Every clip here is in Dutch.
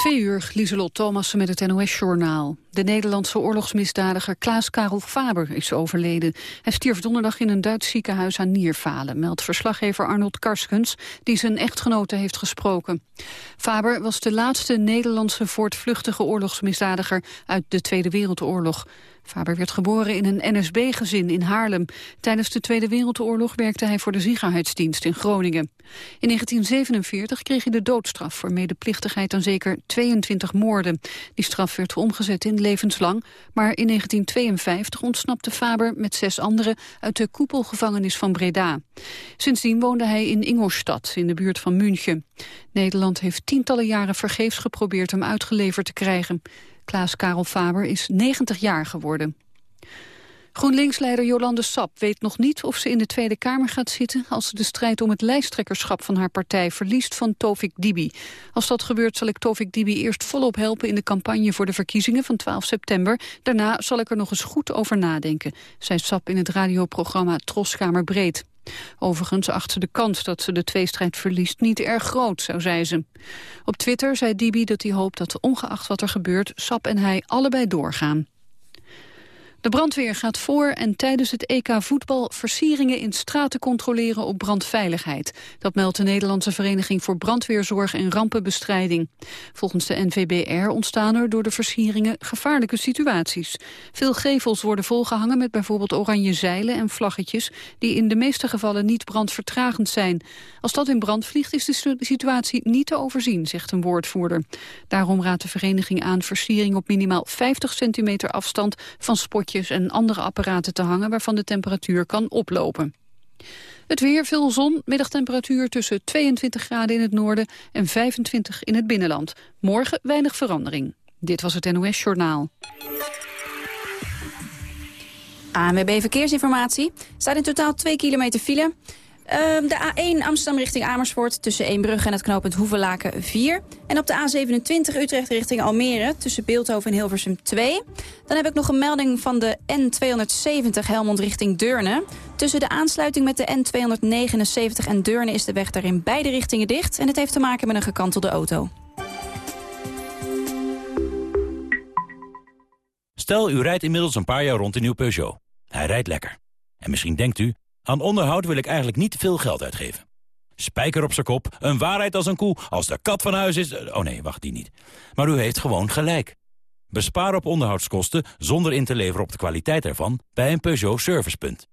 Twee uur, Lieselot Thomassen met het NOS-journaal. De Nederlandse oorlogsmisdadiger Klaas Karel Faber is overleden. Hij stierf donderdag in een Duits ziekenhuis aan nierfalen... meldt verslaggever Arnold Karskens, die zijn echtgenote heeft gesproken. Faber was de laatste Nederlandse voortvluchtige oorlogsmisdadiger... uit de Tweede Wereldoorlog. Faber werd geboren in een NSB-gezin in Haarlem. Tijdens de Tweede Wereldoorlog werkte hij voor de Ziegerheidsdienst in Groningen. In 1947 kreeg hij de doodstraf voor medeplichtigheid aan zeker 22 moorden. Die straf werd omgezet in levenslang, maar in 1952 ontsnapte Faber met zes anderen uit de koepelgevangenis van Breda. Sindsdien woonde hij in Ingolstadt, in de buurt van München. Nederland heeft tientallen jaren vergeefs geprobeerd hem uitgeleverd te krijgen. Klaas Karel Faber is 90 jaar geworden. GroenLinks-leider Jolande Sap weet nog niet of ze in de Tweede Kamer gaat zitten... als ze de strijd om het lijsttrekkerschap van haar partij verliest van Tovik Dibi. Als dat gebeurt zal ik Tovik Dibi eerst volop helpen... in de campagne voor de verkiezingen van 12 september. Daarna zal ik er nog eens goed over nadenken, zei Sap in het radioprogramma Troskamer Breed. Overigens acht ze de kans dat ze de tweestrijd verliest niet erg groot, zo zei ze. Op Twitter zei Dibi dat hij hoopt dat ongeacht wat er gebeurt... Sap en hij allebei doorgaan. De brandweer gaat voor en tijdens het EK voetbal versieringen in straten controleren op brandveiligheid. Dat meldt de Nederlandse Vereniging voor Brandweerzorg en Rampenbestrijding. Volgens de NVBR ontstaan er door de versieringen gevaarlijke situaties. Veel gevels worden volgehangen met bijvoorbeeld oranje zeilen en vlaggetjes die in de meeste gevallen niet brandvertragend zijn. Als dat in brand vliegt is de situatie niet te overzien, zegt een woordvoerder. Daarom raadt de vereniging aan versiering op minimaal 50 centimeter afstand van spotjes en andere apparaten te hangen waarvan de temperatuur kan oplopen. Het weer, veel zon, middagtemperatuur tussen 22 graden in het noorden en 25 in het binnenland. Morgen weinig verandering. Dit was het NOS Journaal. ANWB Verkeersinformatie. staat in totaal 2 kilometer file. Ehm, de A1 Amsterdam richting Amersfoort tussen Eembrug en het knooppunt Hoevelaken 4. En op de A27 Utrecht richting Almere tussen Beeldhoven en Hilversum 2. Dan heb ik nog een melding van de N270 Helmond richting Deurne. Tussen de aansluiting met de N279 en Deurne is de weg daar in beide richtingen dicht. En het heeft te maken met een gekantelde auto. Stel, u rijdt inmiddels een paar jaar rond in uw Peugeot. Hij rijdt lekker. En misschien denkt u... Aan onderhoud wil ik eigenlijk niet veel geld uitgeven. Spijker op zijn kop, een waarheid als een koe. Als de kat van huis is... Oh nee, wacht, die niet. Maar u heeft gewoon gelijk. Bespaar op onderhoudskosten zonder in te leveren op de kwaliteit ervan... bij een Peugeot Servicepunt.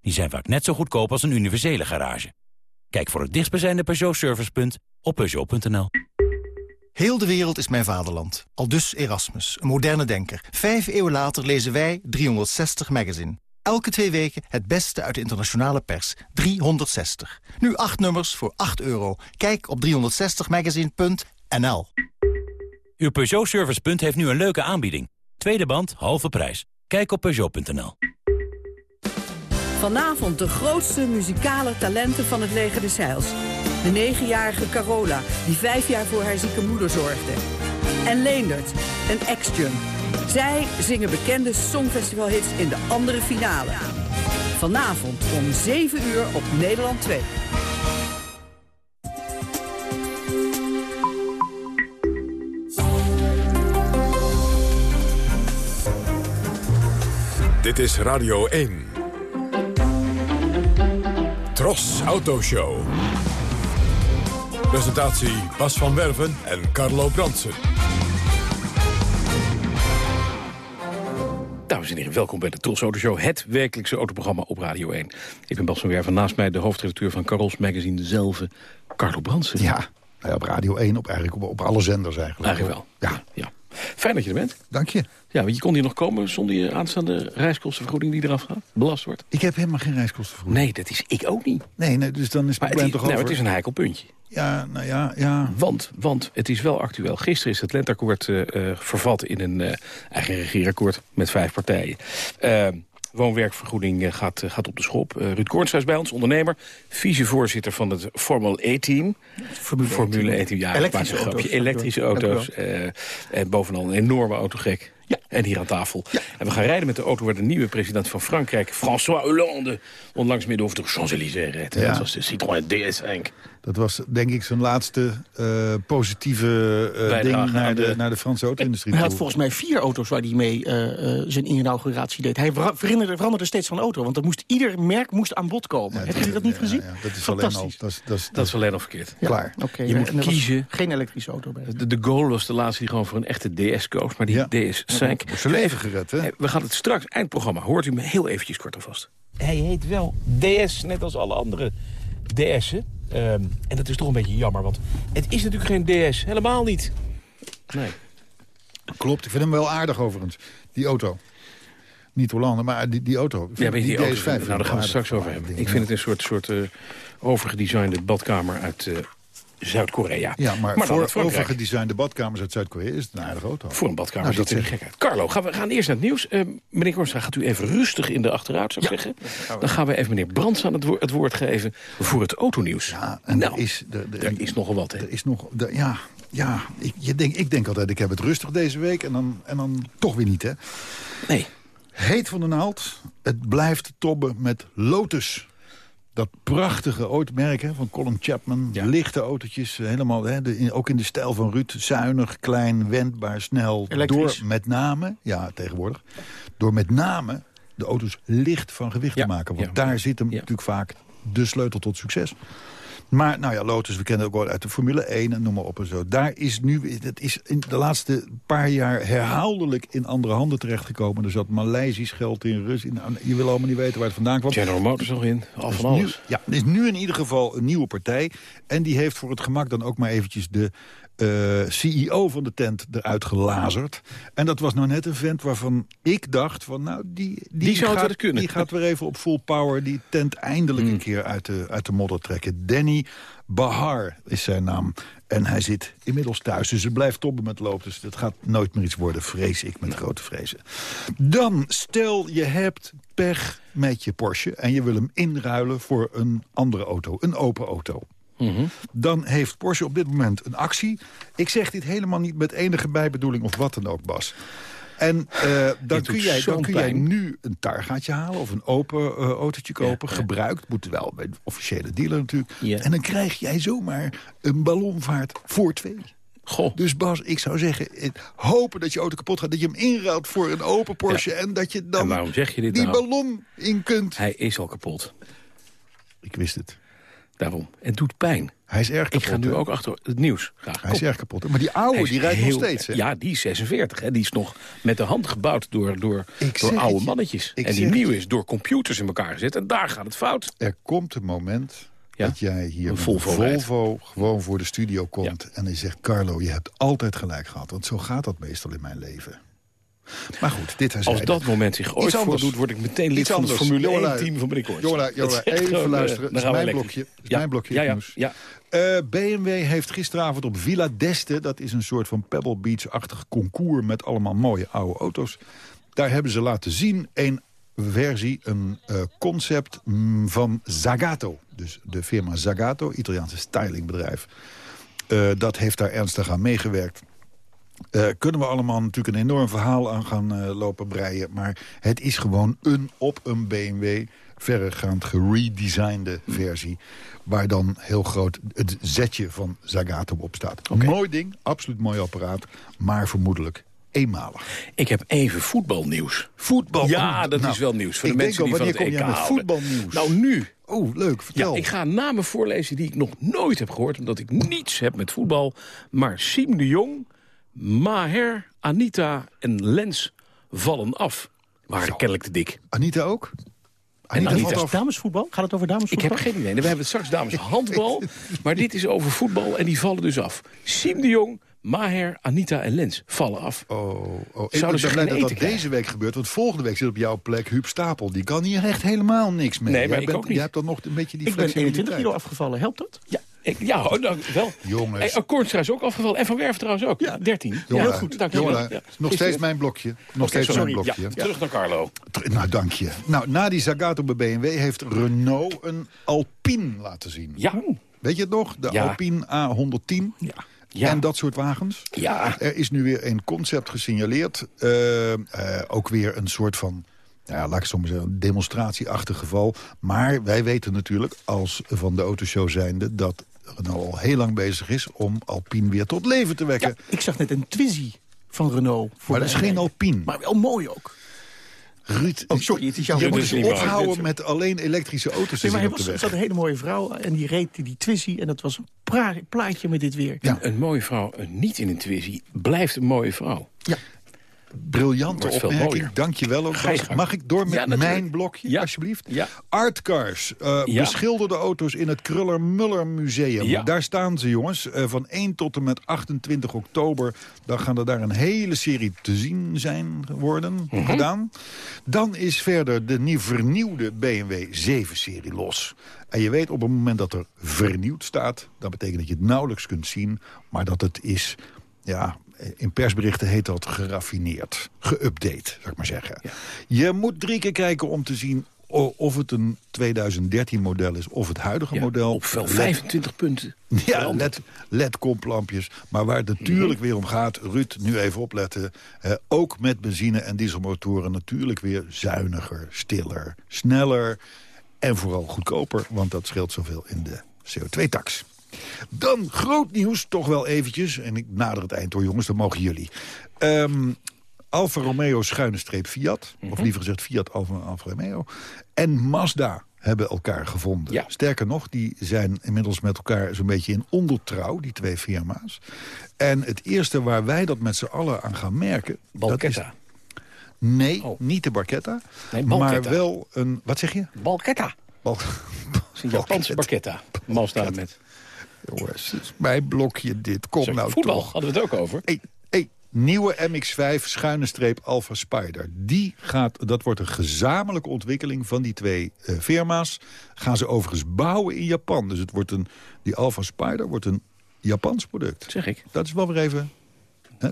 Die zijn vaak net zo goedkoop als een universele garage. Kijk voor het dichtstbijzijnde Peugeot Servicepunt op Peugeot.nl. Heel de wereld is mijn vaderland. Al dus Erasmus, een moderne denker. Vijf eeuwen later lezen wij 360 magazine. Elke twee weken het beste uit de internationale pers. 360. Nu acht nummers voor 8 euro. Kijk op 360magazine.nl Uw Peugeot Servicepunt heeft nu een leuke aanbieding. Tweede band, halve prijs. Kijk op Peugeot.nl Vanavond de grootste muzikale talenten van het leger des Zeils. De negenjarige Carola, die vijf jaar voor haar zieke moeder zorgde. En Leendert, een ex-junk zij zingen bekende songfestivalhits in de andere finale. Vanavond om 7 uur op Nederland 2. Dit is Radio 1. Tros Autoshow. Presentatie Bas van Werven en Carlo Bransen. Dames en heren, welkom bij de Tools Auto Show, het wekelijkse autoprogramma op Radio 1. Ik ben Bas van Werven, naast mij de hoofdredacteur van Carols Magazine, dezelfde Carlo Bransen. Ja, nou op Radio 1, op, eigenlijk op, op alle zenders eigenlijk. Eigenlijk wel. Ja. ja. Fijn dat je er bent. Dank je. Ja, want je kon hier nog komen zonder je aanstaande reiskostenvergoeding die eraf gaat, belast wordt. Ik heb helemaal geen reiskostenvergoeding. Nee, dat is ik ook niet. Nee, nee dus dan is het probleem toch nou, over. het is een heikel puntje. Ja, nou ja, ja. Want, want het is wel actueel. Gisteren is het lenteakkoord uh, vervat in een uh, eigen regierakkoord met vijf partijen. woonwerkvergoeding gaat, gaat op de schop. Ruud Koornstra is bij ons, ondernemer. Vicevoorzitter van het Formule E-team. Formule, E-team, ja. Elektrische auto's. Elektrische auto's. en bovenal een enorme autogek. Ja. En hier aan tafel. En we gaan rijden met de auto waar de nieuwe president van Frankrijk... François Hollande onlangs midden over de Champs-Élysées reed. Ja. Dat was de Citroën DS5. Dat was denk ik zijn laatste eh, positieve eh, ding naar de, de- naar de Franse auto-industrie. Hij had volgens mij vier auto's waar hij mee eh, eh, zijn inauguratie deed. Hij vera- veranderde, veranderde steeds van auto, want er moest, ieder merk moest aan bod komen. Hebben jullie dat niet Ja, gezien? ja, dat is alleen al. Fantastisch. Dat is, dat is, Dat is alleen al verkeerd. Ja, klaar. Oké, Je moet kiezen. Geen elektrische auto bij. De, de Gaulle was de laatste die gewoon voor een echte DS koos. Maar die Ja. DS5... Wordt zijn leven gered, hè? We gaan het straks, eindprogramma, hoort u me heel eventjes kort alvast. Hij heet wel DS, net als alle andere DS'en. Ehm, en dat is toch een beetje jammer, want het is natuurlijk geen DS. Helemaal niet. Nee. Klopt, ik vind hem wel aardig overigens. Die auto. Niet Hollande, maar die, die auto. Ja, weet je, die DS5 auto's, nou, daar gaan we straks over hebben. Ik vind het een soort, soort eh, overgedesignde badkamer uit eh, Zuid-Korea. Ja, maar, dan voor Frankrijk. overgedesignde badkamers uit Zuid-Korea is het een aardige auto. Voor een badkamer Nou, ziet dat er niet gek uit. Carlo, gaan we gaan eerst naar het nieuws. Eh, meneer Kornstra, gaat u even rustig in de achteruit, zou ik zeggen. Dan gaan we even meneer Brands aan het, woord, het woord geven voor het autonieuws. Ja, en nou, er is... Er, er- er is nogal wat, hè? Er is nog... er- ja, ja ik, je denk, ik denk altijd, ik heb het rustig deze week. En dan, en dan toch weer niet, hè. Nee. Heet van de naald. Het blijft tobben met Lotus. Dat prachtige ooit merk hè, van Colin Chapman. Ja. Lichte autootjes, helemaal, hè, de, in- ook in de stijl van Ruud. Zuinig, klein, wendbaar, snel. Elektrisch. Door met name, ja tegenwoordig, door met name de auto's licht van gewicht Ja, te maken. Want ja. daar zit hem natuurlijk vaak de sleutel tot succes. Maar nou ja, Lotus, we kennen het ook wel uit de Formule 1 en noem maar op en zo. Daar is nu, het is in de laatste paar jaar herhaaldelijk in andere handen terechtgekomen. Er zat Maleisisch geld in, Rus in. Je wil allemaal niet weten waar het vandaan kwam. General Motors nog in, al van nu- alles. ja, er is nu in ieder geval een nieuwe partij. En die heeft voor het gemak dan ook maar eventjes de eh, CEO van de tent eruit gelazerd. En dat was nou net een vent waarvan ik dacht van nou, die, die, Die zou het gaat, wel kunnen. Die gaat weer even op full power die tent eindelijk Hmm. een keer uit de, uit de modder trekken. Danny Bahar is zijn naam. En hij zit inmiddels thuis, dus het blijft tobben met loop. Dus dat gaat nooit meer iets worden, vrees ik, met grote vrezen. Dan, stel je hebt pech met je Porsche... en je wil hem inruilen voor een andere auto, een open auto. Mhm. Dan heeft Porsche op dit moment een actie. Ik zeg dit helemaal niet met enige bijbedoeling of wat dan ook, Bas. En eh, dan, kun jij, dan kun jij nu een targaatje halen of een open eh, autootje kopen. ja. Gebruikt, moet wel bij de officiële dealer natuurlijk. Ja. En dan krijg jij zomaar een ballonvaart voor twee. Goh. Dus Bas, ik zou zeggen, eh, hopen dat je auto kapot gaat. Dat je hem inruilt voor een open Porsche. En dat je dan En waarom zeg je dit die nou? ballon in kunt. Hij is al kapot. Ik wist het. Daarom. Het doet pijn. Hij is erg kapot. Ik ga nu ook achter het nieuws. Graag. Hij is erg kapot. Maar die oude, die rijdt heel- nog steeds. Hè? Ja, die is 46. Hè. Die is nog met de hand gebouwd door, door, door oude mannetjes. En die het is door computers in elkaar gezet. En daar gaat het fout. Er komt een moment Ja? dat jij hier Een Volvo. Volvo gewoon voor de studio komt... en hij zegt, Carlo, je hebt altijd gelijk gehad. Want zo gaat dat meestal in mijn leven. Maar goed, dit Als terzijde. dat moment zich ooit voordoet... word ik meteen lid van het. Formule. 1-team van is jongelui, echt even eh, luisteren. daar Dat is mijn blokje. Is mijn blokje Ja, ja. Eh, BMW heeft gisteravond op Villa d'Este... dat is een soort van Pebble Beach-achtig concours... met allemaal mooie oude auto's. Daar hebben ze laten zien een versie, een eh, concept mm, van Zagato. Dus de firma Zagato, Italiaanse stylingbedrijf. Eh, dat heeft daar ernstig aan meegewerkt. Eh, kunnen we allemaal natuurlijk een enorm verhaal aan gaan eh, lopen breien. Maar het is gewoon een op een BMW verregaand geredesignde versie. Waar dan heel groot het zetje van Zagato op staat. Mooi ding, absoluut mooi apparaat. Maar vermoedelijk eenmalig. Ik heb even voetbalnieuws. Voetbal. Ja, dat nou, is wel nieuws. Voor de mensen al, die van het EK houden. voetbalnieuws? Nou, nu. Oh, leuk, vertel. Ja, ik ga namen voorlezen die ik nog nooit heb gehoord... omdat ik niets heb met voetbal. Maar Siem de Jong, Maher, Anita en Lens vallen af. Waren kennelijk te dik. Anita ook? Anita valt is af. Damesvoetbal? Gaat het over Ik damesvoetbal? heb geen idee. We hebben het straks dames handbal. Maar dit is over voetbal en die vallen dus af. Siem de Jong, Maher, Anita en Lens vallen af. Oh, oh. Ik ben blij dat dat deze week gebeurt. Want volgende week zit op jouw plek Huub Stapel. Die kan hier echt helemaal niks mee. Nee, maar jij ik bent, ook niet. Jij hebt dan nog een beetje die Ik ben 21 flexibiliteit. kilo afgevallen. Helpt dat? Ja, ik, ja wel. Jongens. Hey, Akkoornstra is ook afgevallen. En Van Werf trouwens ook. Ja, 13. Jongen, ja, heel goed. Dank je wel. jongen, Ja. nog steeds mijn blokje. Nog steeds mijn Sorry. blokje. Ja, terug naar Carlo. Ter- Nou, dank je. Nou, na die Zagato bij BMW heeft Renault een Alpine laten zien. Ja. Weet je het nog? De Ja. Alpine A110. Ja. Ja. en dat soort wagens. Ja. Er is nu weer een concept gesignaleerd. Eh, eh, ook weer een soort van, nou ja, laat ik het zo maar zeggen, een demonstratieachtig geval. Maar wij weten natuurlijk, als van de autoshow zijnde... dat Renault al heel lang bezig is om Alpine weer tot leven te wekken. Ik zag net een Twizy van Renault. maar dat is geen Alpine. Maar wel mooi ook. Ruud, Oh, sorry, het is jouw je moet niet mooi. ophouden met alleen elektrische auto's Nee, maar hij op de was, weg. zat een hele mooie vrouw en die reed die, Twizy. En dat was een pra- plaatje met dit weer. Ja. Een mooie vrouw, niet in een Twizy, blijft een mooie vrouw. Briljante opmerking, dank je wel. ook. Mag ik door met Ja, mijn blokje, Ja. alsjeblieft? Ja. Artcars, eh, Ja. beschilderde auto's in het Kruller-Muller Museum. Ja. Daar staan ze, jongens. Eh, van 1 tot en met 28 oktober. Dan gaan er daar een hele serie te zien zijn geworden, Mhm. gedaan. Dan is verder de nieuw vernieuwde BMW 7-serie los. En je weet op het moment dat er vernieuwd staat... dat betekent dat je het nauwelijks kunt zien... maar dat het is... Ja, in persberichten heet dat geraffineerd, geüpdate, zou ik maar zeggen. Je moet drie keer kijken om te zien of het een 2013-model is of het huidige Ja, model. Op wel Let- 25 punten. ja, LED, LED-koplampjes. Maar waar het natuurlijk Mhm. weer om gaat, Ruud, nu even opletten. eh, ook met benzine- en dieselmotoren natuurlijk weer zuiniger, stiller, sneller... en vooral goedkoper, want dat scheelt zoveel in de CO2-tax. Dan groot nieuws, toch wel eventjes. En ik nader het eind hoor, jongens, dat mogen jullie. Ehm, Alfa Romeo schuine streep Fiat. Of Mhm. liever gezegd Fiat Alfa, Alfa Romeo. En Mazda hebben elkaar gevonden. Ja. Sterker nog, die zijn inmiddels met elkaar zo'n beetje in ondertrouw, die twee firma's. En het eerste waar wij dat met z'n allen aan gaan merken... Balketta. Dat is, nee, Oh. niet de Barketta. Nee, maar wel een... Wat zeg je? Balketta. Bal, een Japanse Barketta. Mazda met Jongens, mijn blokje dit. Kom nou voetbal. toch. Hadden we het ook over. Hey, hey, nieuwe MX-5 schuine streep Alpha Spider. Die gaat, dat wordt een gezamenlijke ontwikkeling van die twee eh, firma's. Gaan ze overigens bouwen in Japan. Dus het wordt een, die Alpha Spider wordt een Japans product. Zeg ik. Dat is wel weer even... Hè,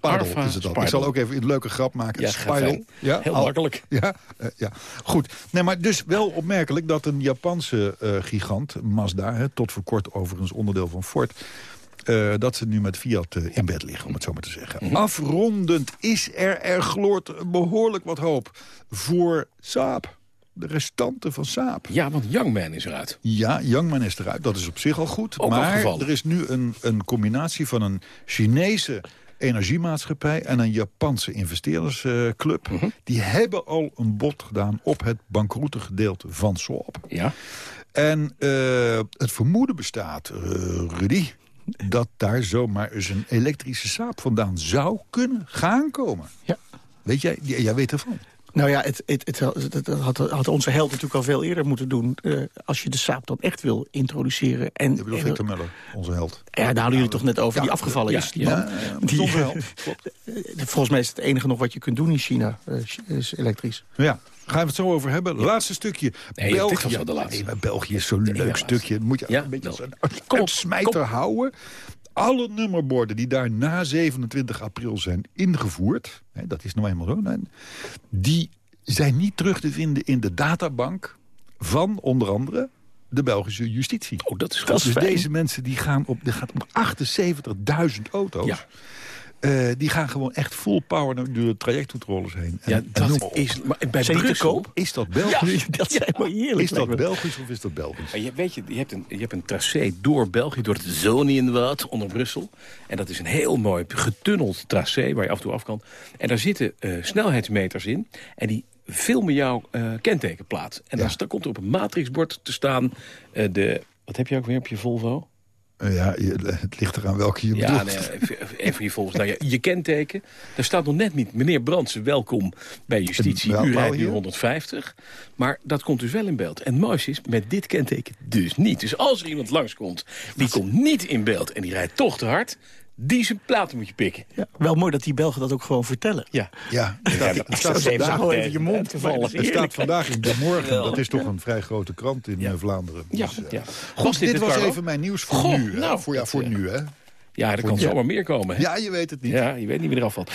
Alpha is het al. Ik zal ook even een leuke grap maken. Ja, fijn. Heel makkelijk. Ja, eh, ja, goed. Nee, maar dus wel opmerkelijk dat een Japanse eh, gigant, Mazda... Hè, tot voor kort overigens onderdeel van Ford... eh, dat ze nu met Fiat in bed liggen, om het zo maar te zeggen. Mhm. Afrondend is er, er gloort behoorlijk wat hoop voor Saab. De restanten van Saab. Ja, want Youngman is eruit. Ja, Youngman is eruit. Dat is op zich al goed. Ook maar er is nu een, een combinatie van een Chinese energiemaatschappij... en een Japanse investeerdersclub. Mhm. Die hebben al een bod gedaan op het bankroete gedeelte van Saab. Ja. En eh, het vermoeden bestaat, eh, Rudy... dat daar zomaar eens een elektrische Saab vandaan zou kunnen gaan komen. Ja. Weet jij jij weet ervan. Nou ja, het, het, het, het had, had onze held natuurlijk al veel eerder moeten doen... eh, als je de saap dan echt wil introduceren. En, Ik bedoel en- Victor Muller, onze held. ja, daar hadden jullie toch net over, Ja, die afgevallen ja, is. Die ja. man. Ja, ja, maar Die- onze held. Klopt. Volgens mij is het enige nog wat je kunt doen in China, eh, is elektrisch. Ja, gaan we het zo over hebben. Laatste stukje. Nee, België. dit was wel de laatste. Nee, maar België is zo'n leuk stukje. Moet je Ja, een beetje een uitsmijter houden. Alle nummerborden die daar na 27 april zijn ingevoerd... Hè, dat is nou eenmaal zo... die zijn niet terug te vinden in de databank van onder andere de Belgische justitie. Oh, dat is goed. dus fijn. deze mensen die gaan op, die gaat om 78.000 auto's. Ja. Eh, die gaan gewoon echt full power door de trajectcontroles heen. En- Ja, en dat maar is... Maar bij Zijn Brussel... koop? Is dat Belgisch? dat zijn wel heerlijk. Is dat. Belgisch of is dat Belgisch? Maar je, weet je, je hebt, een, je hebt een tracé door België, door het Zonienwoud onder Brussel. En dat is een heel mooi getunneld tracé waar je af en toe af kan. En daar zitten eh, snelheidsmeters in. En die filmen jouw eh, kentekenplaat. En dan Ja. sta- komt er op een matrixbord te staan eh, de... Wat heb je ook weer op je Volvo? Eh, ja, je- het ligt eraan welke je Ja, bedoelt. nee, even, je Volvo. Nou, ja, je kenteken. Daar staat nog net niet... Meneer Brandsen, welkom bij justitie. U rijdt nu hier? 150. Maar dat komt dus wel in beeld. En het mooiste is, met dit kenteken dus niet. Dus als er iemand langskomt, die komt niet in beeld... en die rijdt toch te hard... die zijn platen moet je pikken. Ja, wel mooi dat die Belgen dat ook gewoon vertellen. Ja. Ja, Zo vandaag, gewoon even je mond te vallen. het staat vandaag in De Morgen. Dat is toch een vrij grote krant in Ja. eh, Vlaanderen. Ja, Dus, eh, ja. Goed, dit was Carlo? even mijn nieuws voor Goh, nu. nou, voor, ja, dat, voor eh, nu, hè. Ja, er kan Ja. zomaar meer komen. Hè? Ja, je weet het niet. Ja, je weet niet wie eraf valt.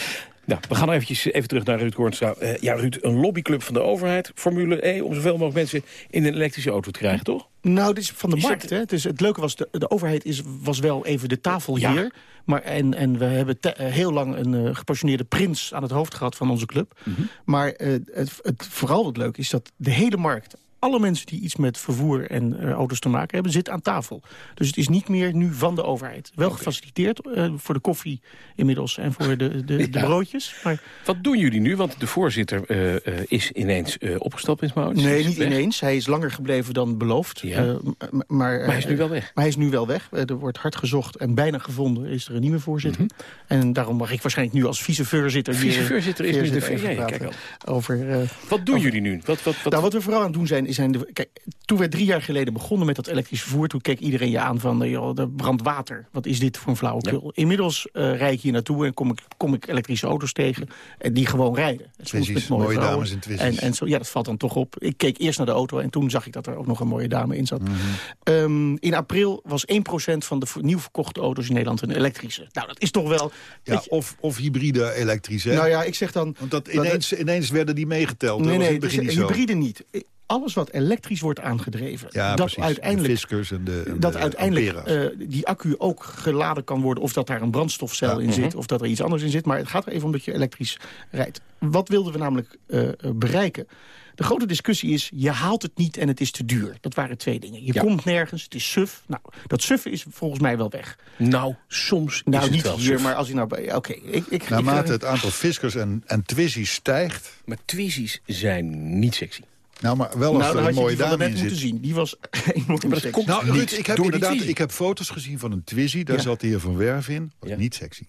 Nou, we gaan eventjes even terug naar Ruud Koornstra. Eh, ja, Ruud, een lobbyclub van de overheid, Formule E... om zoveel mogelijk mensen in een elektrische auto te krijgen, toch? Nou, dit is van de Is markt. dat- Hè? Dus het leuke was, de, de overheid is, was wel even de tafel Ja. hier. Maar, en, en we hebben te- eh, heel lang een eh, gepassioneerde prins aan het hoofd gehad van onze club. Mhm. Maar eh, het, het, vooral wat leuk is dat de hele markt... alle mensen die iets met vervoer en eh, auto's te maken hebben... zitten aan tafel. Dus het is niet meer nu van de overheid. Wel gefaciliteerd eh, voor de koffie inmiddels en voor de, de, de broodjes. Maar Wat doen jullie nu? Want de voorzitter eh, is ineens opgestapt in Maurits. Nee, niet weg. ineens. Hij is langer gebleven dan beloofd. Ja. Maar, Maar hij is nu wel weg. Maar hij is nu wel weg. Er wordt hard gezocht en bijna gevonden is er een nieuwe voorzitter. Mhm. En daarom mag ik waarschijnlijk nu als vicevoorzitter... Vicevoorzitter is nu de al. Over, Wat doen jullie nu? Wat, wat, wat... nou, wat we vooral aan het doen zijn, zijn de, kijk, toen we drie jaar geleden begonnen met dat elektrisch vervoer, toen keek iedereen je aan van, eh, joh, de brandwater. Wat is dit voor een flauwekul? Inmiddels eh rijd ik hier naartoe en kom ik, kom ik elektrische auto's tegen en die gewoon rijden. Met mooie vrouwen. dames in twizzys. En, en zo, ja, dat valt dan toch op. Ik keek eerst naar de auto en toen zag ik dat er ook nog een mooie dame in zat. Mhm. Ehm, in april was 1% van de nieuw verkochte auto's in Nederland een elektrische. Nou, dat is toch wel... Ja, weet je- of, of hybride elektrisch, hè? nou ja, ik zeg dan... Want dat dat- ineens, ineens werden die meegeteld. Nee, nee, dus, niet hybride niet. Alles wat elektrisch wordt aangedreven, Ja, dat precies. uiteindelijk De en de, en dat de uiteindelijk eh, die accu ook geladen kan worden... of dat daar een brandstofcel Ja. in zit, of dat er iets anders in zit. Maar het gaat er even om dat je elektrisch rijdt. Wat wilden we namelijk eh, eh, bereiken? De grote discussie is, je haalt het niet en het is te duur. Dat waren twee dingen. Je Ja. komt nergens, het is suf. Nou, dat suffen is volgens mij wel weg. Nou, soms Nou, is het niet wel hier, suf. maar als je nou... Oké, ik, ik, Naarmate ik, het aantal Fiskers en, en Twizzys stijgt... Maar twizzies zijn niet sexy. Nou, maar wel als nou, er dan een mooie dame in net moeten zit. zien. Die was enorm dat sexy. komt- Nou, Niet Ruud, ik heb inderdaad ik heb foto's gezien van een Twizzy. Daar Ja. zat de heer Van Werf in. Was Ja. niet sexy.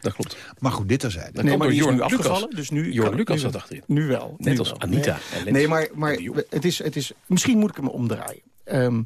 Dat klopt. Maar goed, dit terzijde. Dat Nee, maar die is door nu Jorn Lucas. afgevallen. Dus nu Jorn kan- Lucas nu zat wel. achterin. Nu wel. Net nu als wel. Anita Nee, maar, maar het is, het is, misschien moet ik hem omdraaien. Ehm,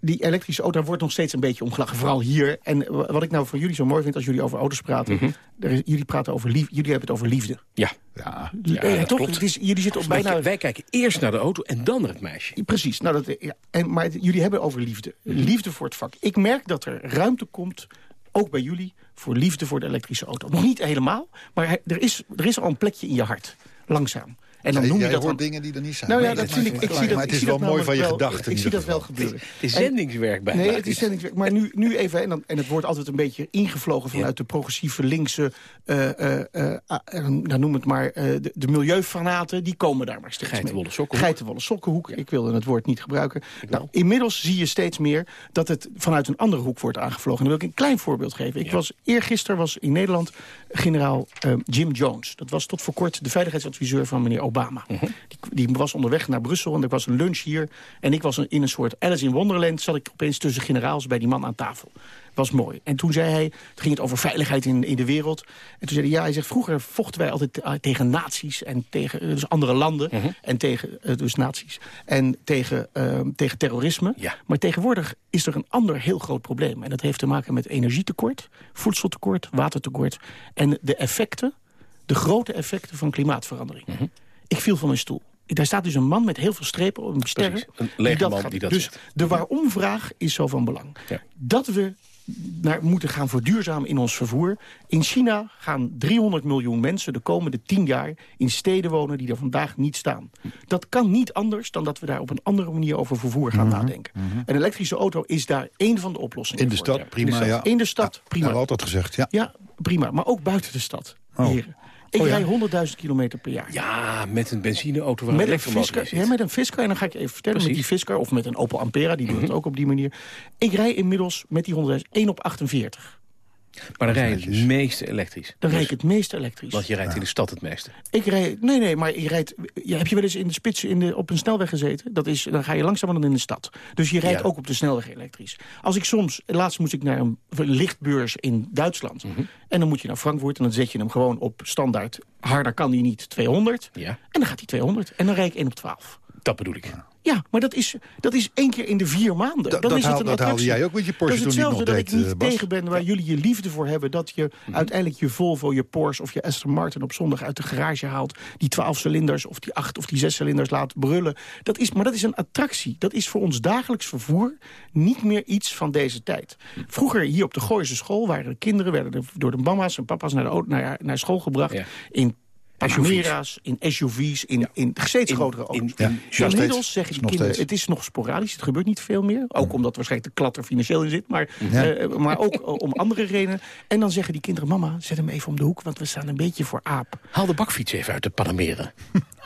die, elektrische auto daar wordt nog steeds een beetje omgelachen. Vooral hier. En wat ik nou voor jullie zo mooi vind als jullie over auto's praten... Mhm. is- jullie, praten over lief, jullie hebben het over liefde. Ja, Ja. Ja, Eh, toch? Het is, jullie zitten op Weet bijna... je, wij kijken eerst naar de auto en dan naar het meisje. Precies. Nou, dat, ja. en, maar jullie hebben over liefde. Liefde voor het vak. Ik merk dat er ruimte komt, ook bij jullie... voor liefde voor de elektrische auto. Nog niet helemaal, maar er is, er is al een plekje in je hart. Langzaam. En dan noem je dat hoort dan... dingen die er niet zijn. Nou ja, dat vind ik. Ik zie dat, Maar het ik is zie wel dat mooi van je gedachten. Ik zie dat wel gebeuren. Het is En- zendingswerk bijna. Nee, het is zendingswerk. Maar nu, nu even, en, dan, en het wordt altijd een beetje ingevlogen vanuit de progressieve linkse, eh eh eh, ah, nou, noem het maar, eh, de, de milieufanaten, die komen daar maar steeds Geitenwolle sokkenhoek. Geitenwolle sokkenhoek. Ik wilde het woord niet gebruiken. Nou, inmiddels zie je steeds meer dat het vanuit een andere hoek wordt aangevlogen. En dan wil ik een klein voorbeeld geven. Ik Ja. was, eergisteren was in Nederland generaal Jim Jones. Dat was tot voor kort de veiligheidsadviseur van meneer Obama. Mhm. die, die was onderweg naar Brussel en er was een lunch hier. En ik was in een soort Alice in Wonderland... zat ik opeens tussen generaals bij die man aan tafel. Was mooi. En toen zei hij, het ging het over veiligheid in, in de wereld. En toen zei hij, ja, hij zegt, vroeger vochten wij altijd tegen nazi's... en tegen eh, dus andere landen Mhm. en tegen eh, dus nazi's. En tegen, eh, tegen terrorisme. Ja. Maar tegenwoordig is er een ander heel groot probleem. En dat heeft te maken met energietekort, voedseltekort, watertekort... en de effecten, de grote effecten van klimaatverandering. Mhm. Ik viel van mijn stoel. Daar staat dus een man met heel veel strepen op een sterren. Precies, een lege man die dat dus zegt. de waarom-vraag is zo van belang. Ja. Dat we naar moeten gaan verduurzamen in ons vervoer. In China gaan 300 miljoen mensen de komende 10 jaar in steden wonen die er vandaag niet staan. Dat kan niet anders dan dat we daar op een andere manier over vervoer gaan nadenken. Een elektrische auto is daar één van de oplossingen In de voor. stad, prima, in de stad, ja. In de stad, Ja, prima. Hebben we altijd gezegd, ja. Ja, prima. Maar ook buiten de stad, Oh. heren. Ik Oh ja? rij 100.000 kilometer per jaar. Ja, met een benzineauto waar Met een Fisker, ja, met een Fisker, en dan ga ik je even vertellen, met die. Mhm. Fisker... of met een Opel Ampera, die doet het ook op die manier. Ik rij inmiddels met die 100.000 1 op 48. Maar dan rij je het meeste elektrisch. Dan rijd ik het meest elektrisch. Want je rijdt in de stad het meeste. Ik rijd, nee, nee, maar je rijdt, ja, heb je wel eens in de spits in de, op een snelweg gezeten? Dat is, dan ga je langzamer dan in de stad. Dus je rijdt Ja. ook op de snelweg elektrisch. Als ik soms, laatst moest ik naar een lichtbeurs in Duitsland. Mhm. En dan moet je naar Frankfurt en dan zet je hem gewoon op standaard. Harder kan die niet, 200. Ja, En dan gaat hij 200. En dan rijd ik 1 op 12. dat bedoel ik. Ja, maar dat is, dat is één keer in de vier maanden. Dat- Dan dat is het een dat haalde attractie. jij ook met je Dat Porsche is toen je het hetzelfde dat ik niet eh, Bas. tegen ben waar jullie je liefde voor hebben... dat je Mhm. uiteindelijk je Volvo, je Porsche of je Aston Martin op zondag uit de garage haalt... die 12 cilinders of die 8 of die 6 cilinders laat brullen. Dat is, maar dat is een attractie. Dat is voor ons dagelijks vervoer niet meer iets van deze tijd. Vroeger hier op de Gooise school waren de kinderen... werden er door de mama's en papa's naar, de, naar, naar school gebracht... Ja. in Panamera's, in SUV's, in, in steeds In- grotere auto's. in- Ja, Inmiddels zeggen die nog kinderen, het is nog sporadisch, het gebeurt niet veel meer. Ook omdat waarschijnlijk de klat er financieel in zit, maar, Ja. eh, maar ook om andere redenen. En dan zeggen die kinderen, mama, zet hem even om de hoek, want we staan een beetje voor aap. Haal de bakfiets even uit de Panamera.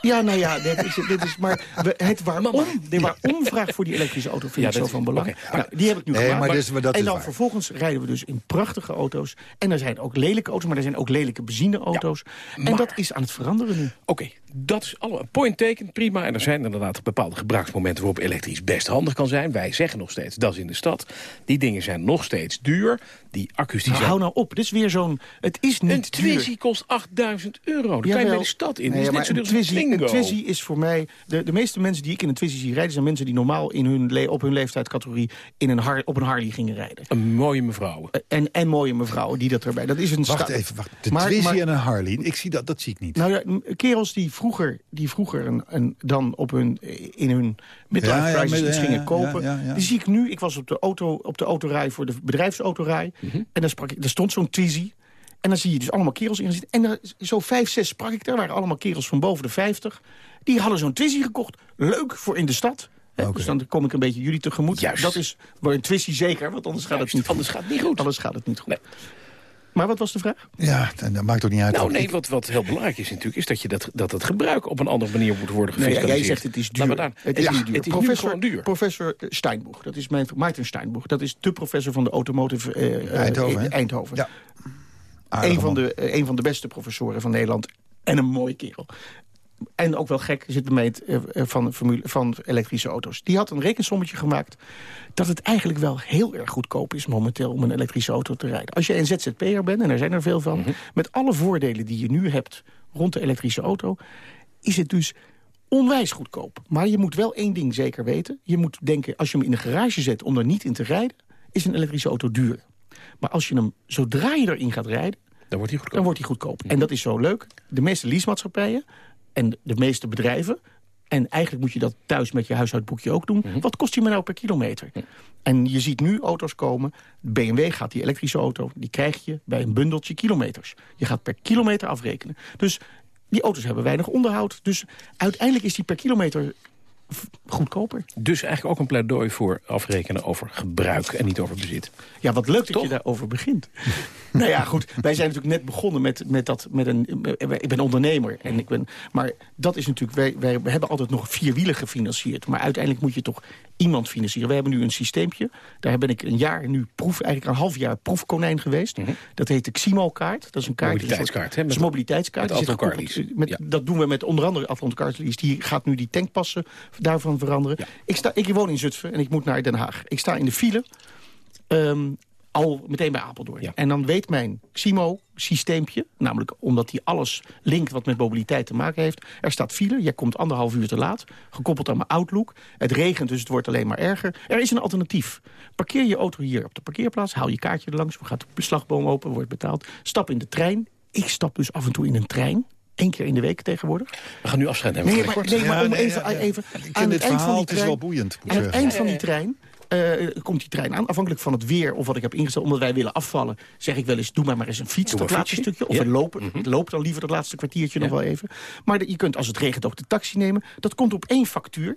Ja, nou ja, dit is, dit is maar we- het waarom, de waarom-vraag voor die elektrische auto vind Ja, ik zo van belang. Nou, die heb ik nu Nee, gemaakt. maar dat en dan waar. vervolgens rijden we dus in prachtige auto's. En er zijn ook lelijke auto's, maar er zijn ook lelijke benzineauto's. en maar- dat is aan het veranderen nu. Oké, dat is allemaal een point taken, prima. En er zijn inderdaad bepaalde gebruiksmomenten waarop elektrisch best handig kan zijn. Wij zeggen nog steeds, dat is in de stad. Die dingen zijn nog steeds duur. Die accu's die Nou, zijn... hou nou op, dit is weer zo'n... Het is niet Een. Twizy kost 8000 euro. Dan kan je bij de stad in. Nee, dat is maar duur een Twizy, is voor mij... De, de meeste mensen die ik in een Twizy zie rijden... zijn mensen die normaal in hun le- op hun leeftijdscategorie in een har op een Harley gingen rijden. Een mooie mevrouw. En, en mooie mevrouwen die dat erbij... Dat is een Wacht even, wacht. De Maar- Twizy maar- en een Harley. Ik zie dat, dat zie ik niet. Nou ja, kerels die vroeger, die vroeger een, een, dan op hun, in hun midlife Ja, ja, crisis met- iets ja, gingen ja, kopen. ja, ja. Die zie ik nu. Ik was op de, auto, op de autorij voor de bedrijfsautorij. Mhm. En daar, sprak ik, daar stond zo'n Twizy. En dan zie je dus allemaal kerels in zitten. En er, zo vijf, zes sprak ik daar. waren allemaal kerels van boven de 50. Die hadden zo'n Twizy gekocht. Leuk voor in de stad. Dus dan kom ik een beetje jullie tegemoet. Juist. Dat is voor een Twizy zeker, want anders gaat Juist, het niet anders gaat het niet goed. Anders gaat het niet goed. Nee. Maar wat was de vraag? Ja, dat dat maakt ook niet uit. Nou Ik- nee, wat, wat heel belangrijk is natuurlijk... is dat, je dat, dat het gebruik op een andere manier moet worden Nee, ja, gefiscaliseerd. jij zegt het is duur. Daar- het is ja, duur. Het is professor, duur. Professor Steinboeg, dat is mijn, Maarten Steinboeg. Dat is de professor van de automotive eh, eh, Eindhoven, hè? Eindhoven. Ja. Een van, de, eh, een van de beste professoren van Nederland. En een mooie kerel. En ook wel gek, zit het, eh, eh, van, formule, van elektrische auto's. Die had een rekensommetje gemaakt... dat het eigenlijk wel heel erg goedkoop is momenteel... om een elektrische auto te rijden. Als je een ZZP'er bent, en er zijn er veel van... Mhm. met alle voordelen die je nu hebt rond de elektrische auto... is het dus onwijs goedkoop. Maar je moet wel één ding zeker weten. Je moet denken, als je hem in de garage zet om er niet in te rijden... is een elektrische auto duur. Maar als je hem, zodra je erin gaat rijden... Dan wordt hij goedkoop. dan wordt hij goedkoop. En dat is zo leuk. De meeste leasemaatschappijen en de meeste bedrijven... en eigenlijk moet je dat thuis met je huishoudboekje ook doen... wat kost hij me nou per kilometer? En je ziet nu auto's komen. BMW gaat die elektrische auto, die krijg je bij een bundeltje kilometers. Je gaat per kilometer afrekenen. Dus die auto's hebben weinig onderhoud. Dus uiteindelijk is die per kilometer goedkoper. Dus eigenlijk ook een pleidooi voor afrekenen over gebruik en niet over bezit. Ja, wat leuk dat je daarover begint. nou ja, goed. Wij zijn natuurlijk net begonnen met, met dat. Met een, ik ben ondernemer. En ik ben, maar dat is natuurlijk. Wij, wij hebben altijd nog vier wielen gefinancierd. Maar uiteindelijk moet je toch iemand financieren. We hebben nu een systeempje. Daar ben ik een jaar nu proef, eigenlijk een half jaar proefkonijn geweest. Dat heet de Ximo-kaart. Dat is een kaart. Mhm. Mobiliteitskaart, hè? Is Met- mobiliteitskaart. met gekoppeld- Carlease. Met, Ja. Dat doen we met onder andere Carlease. Die gaat nu die tankpassen daarvan veranderen. Ik, sta, ik woon in Zutphen en ik moet naar Den Haag. Ik sta in de file. Ehm, al meteen bij Apeldoorn. Ja. En dan weet mijn Ximo-systeempje, namelijk omdat hij alles linkt wat met mobiliteit te maken heeft. Er staat file, jij komt anderhalf uur te laat, gekoppeld aan mijn Outlook. Het regent, dus het wordt alleen maar erger. Er is een alternatief. Parkeer je auto hier op de parkeerplaats, haal je kaartje er langs, gaat de beslagboom open, wordt betaald. Stap in de trein. Ik stap dus af en toe in een trein. Eén keer in de week tegenwoordig. We gaan nu afscheid nemen. Nee, maar, nee, maar om even, ja, ja. even aan het eind van verhaal, die is trein... wel boeiend. Aan het eind van die trein eh, komt die trein aan. Afhankelijk van het weer of wat ik heb ingesteld. Omdat wij willen afvallen, zeg ik wel eens... doe maar maar eens een fiets, Doe dat maar laatste fietsje. stukje. Of Ja. we lopen. Loop dan liever dat laatste kwartiertje nog wel even. Maar de- je kunt als het regent ook de taxi nemen. Dat komt op één factuur.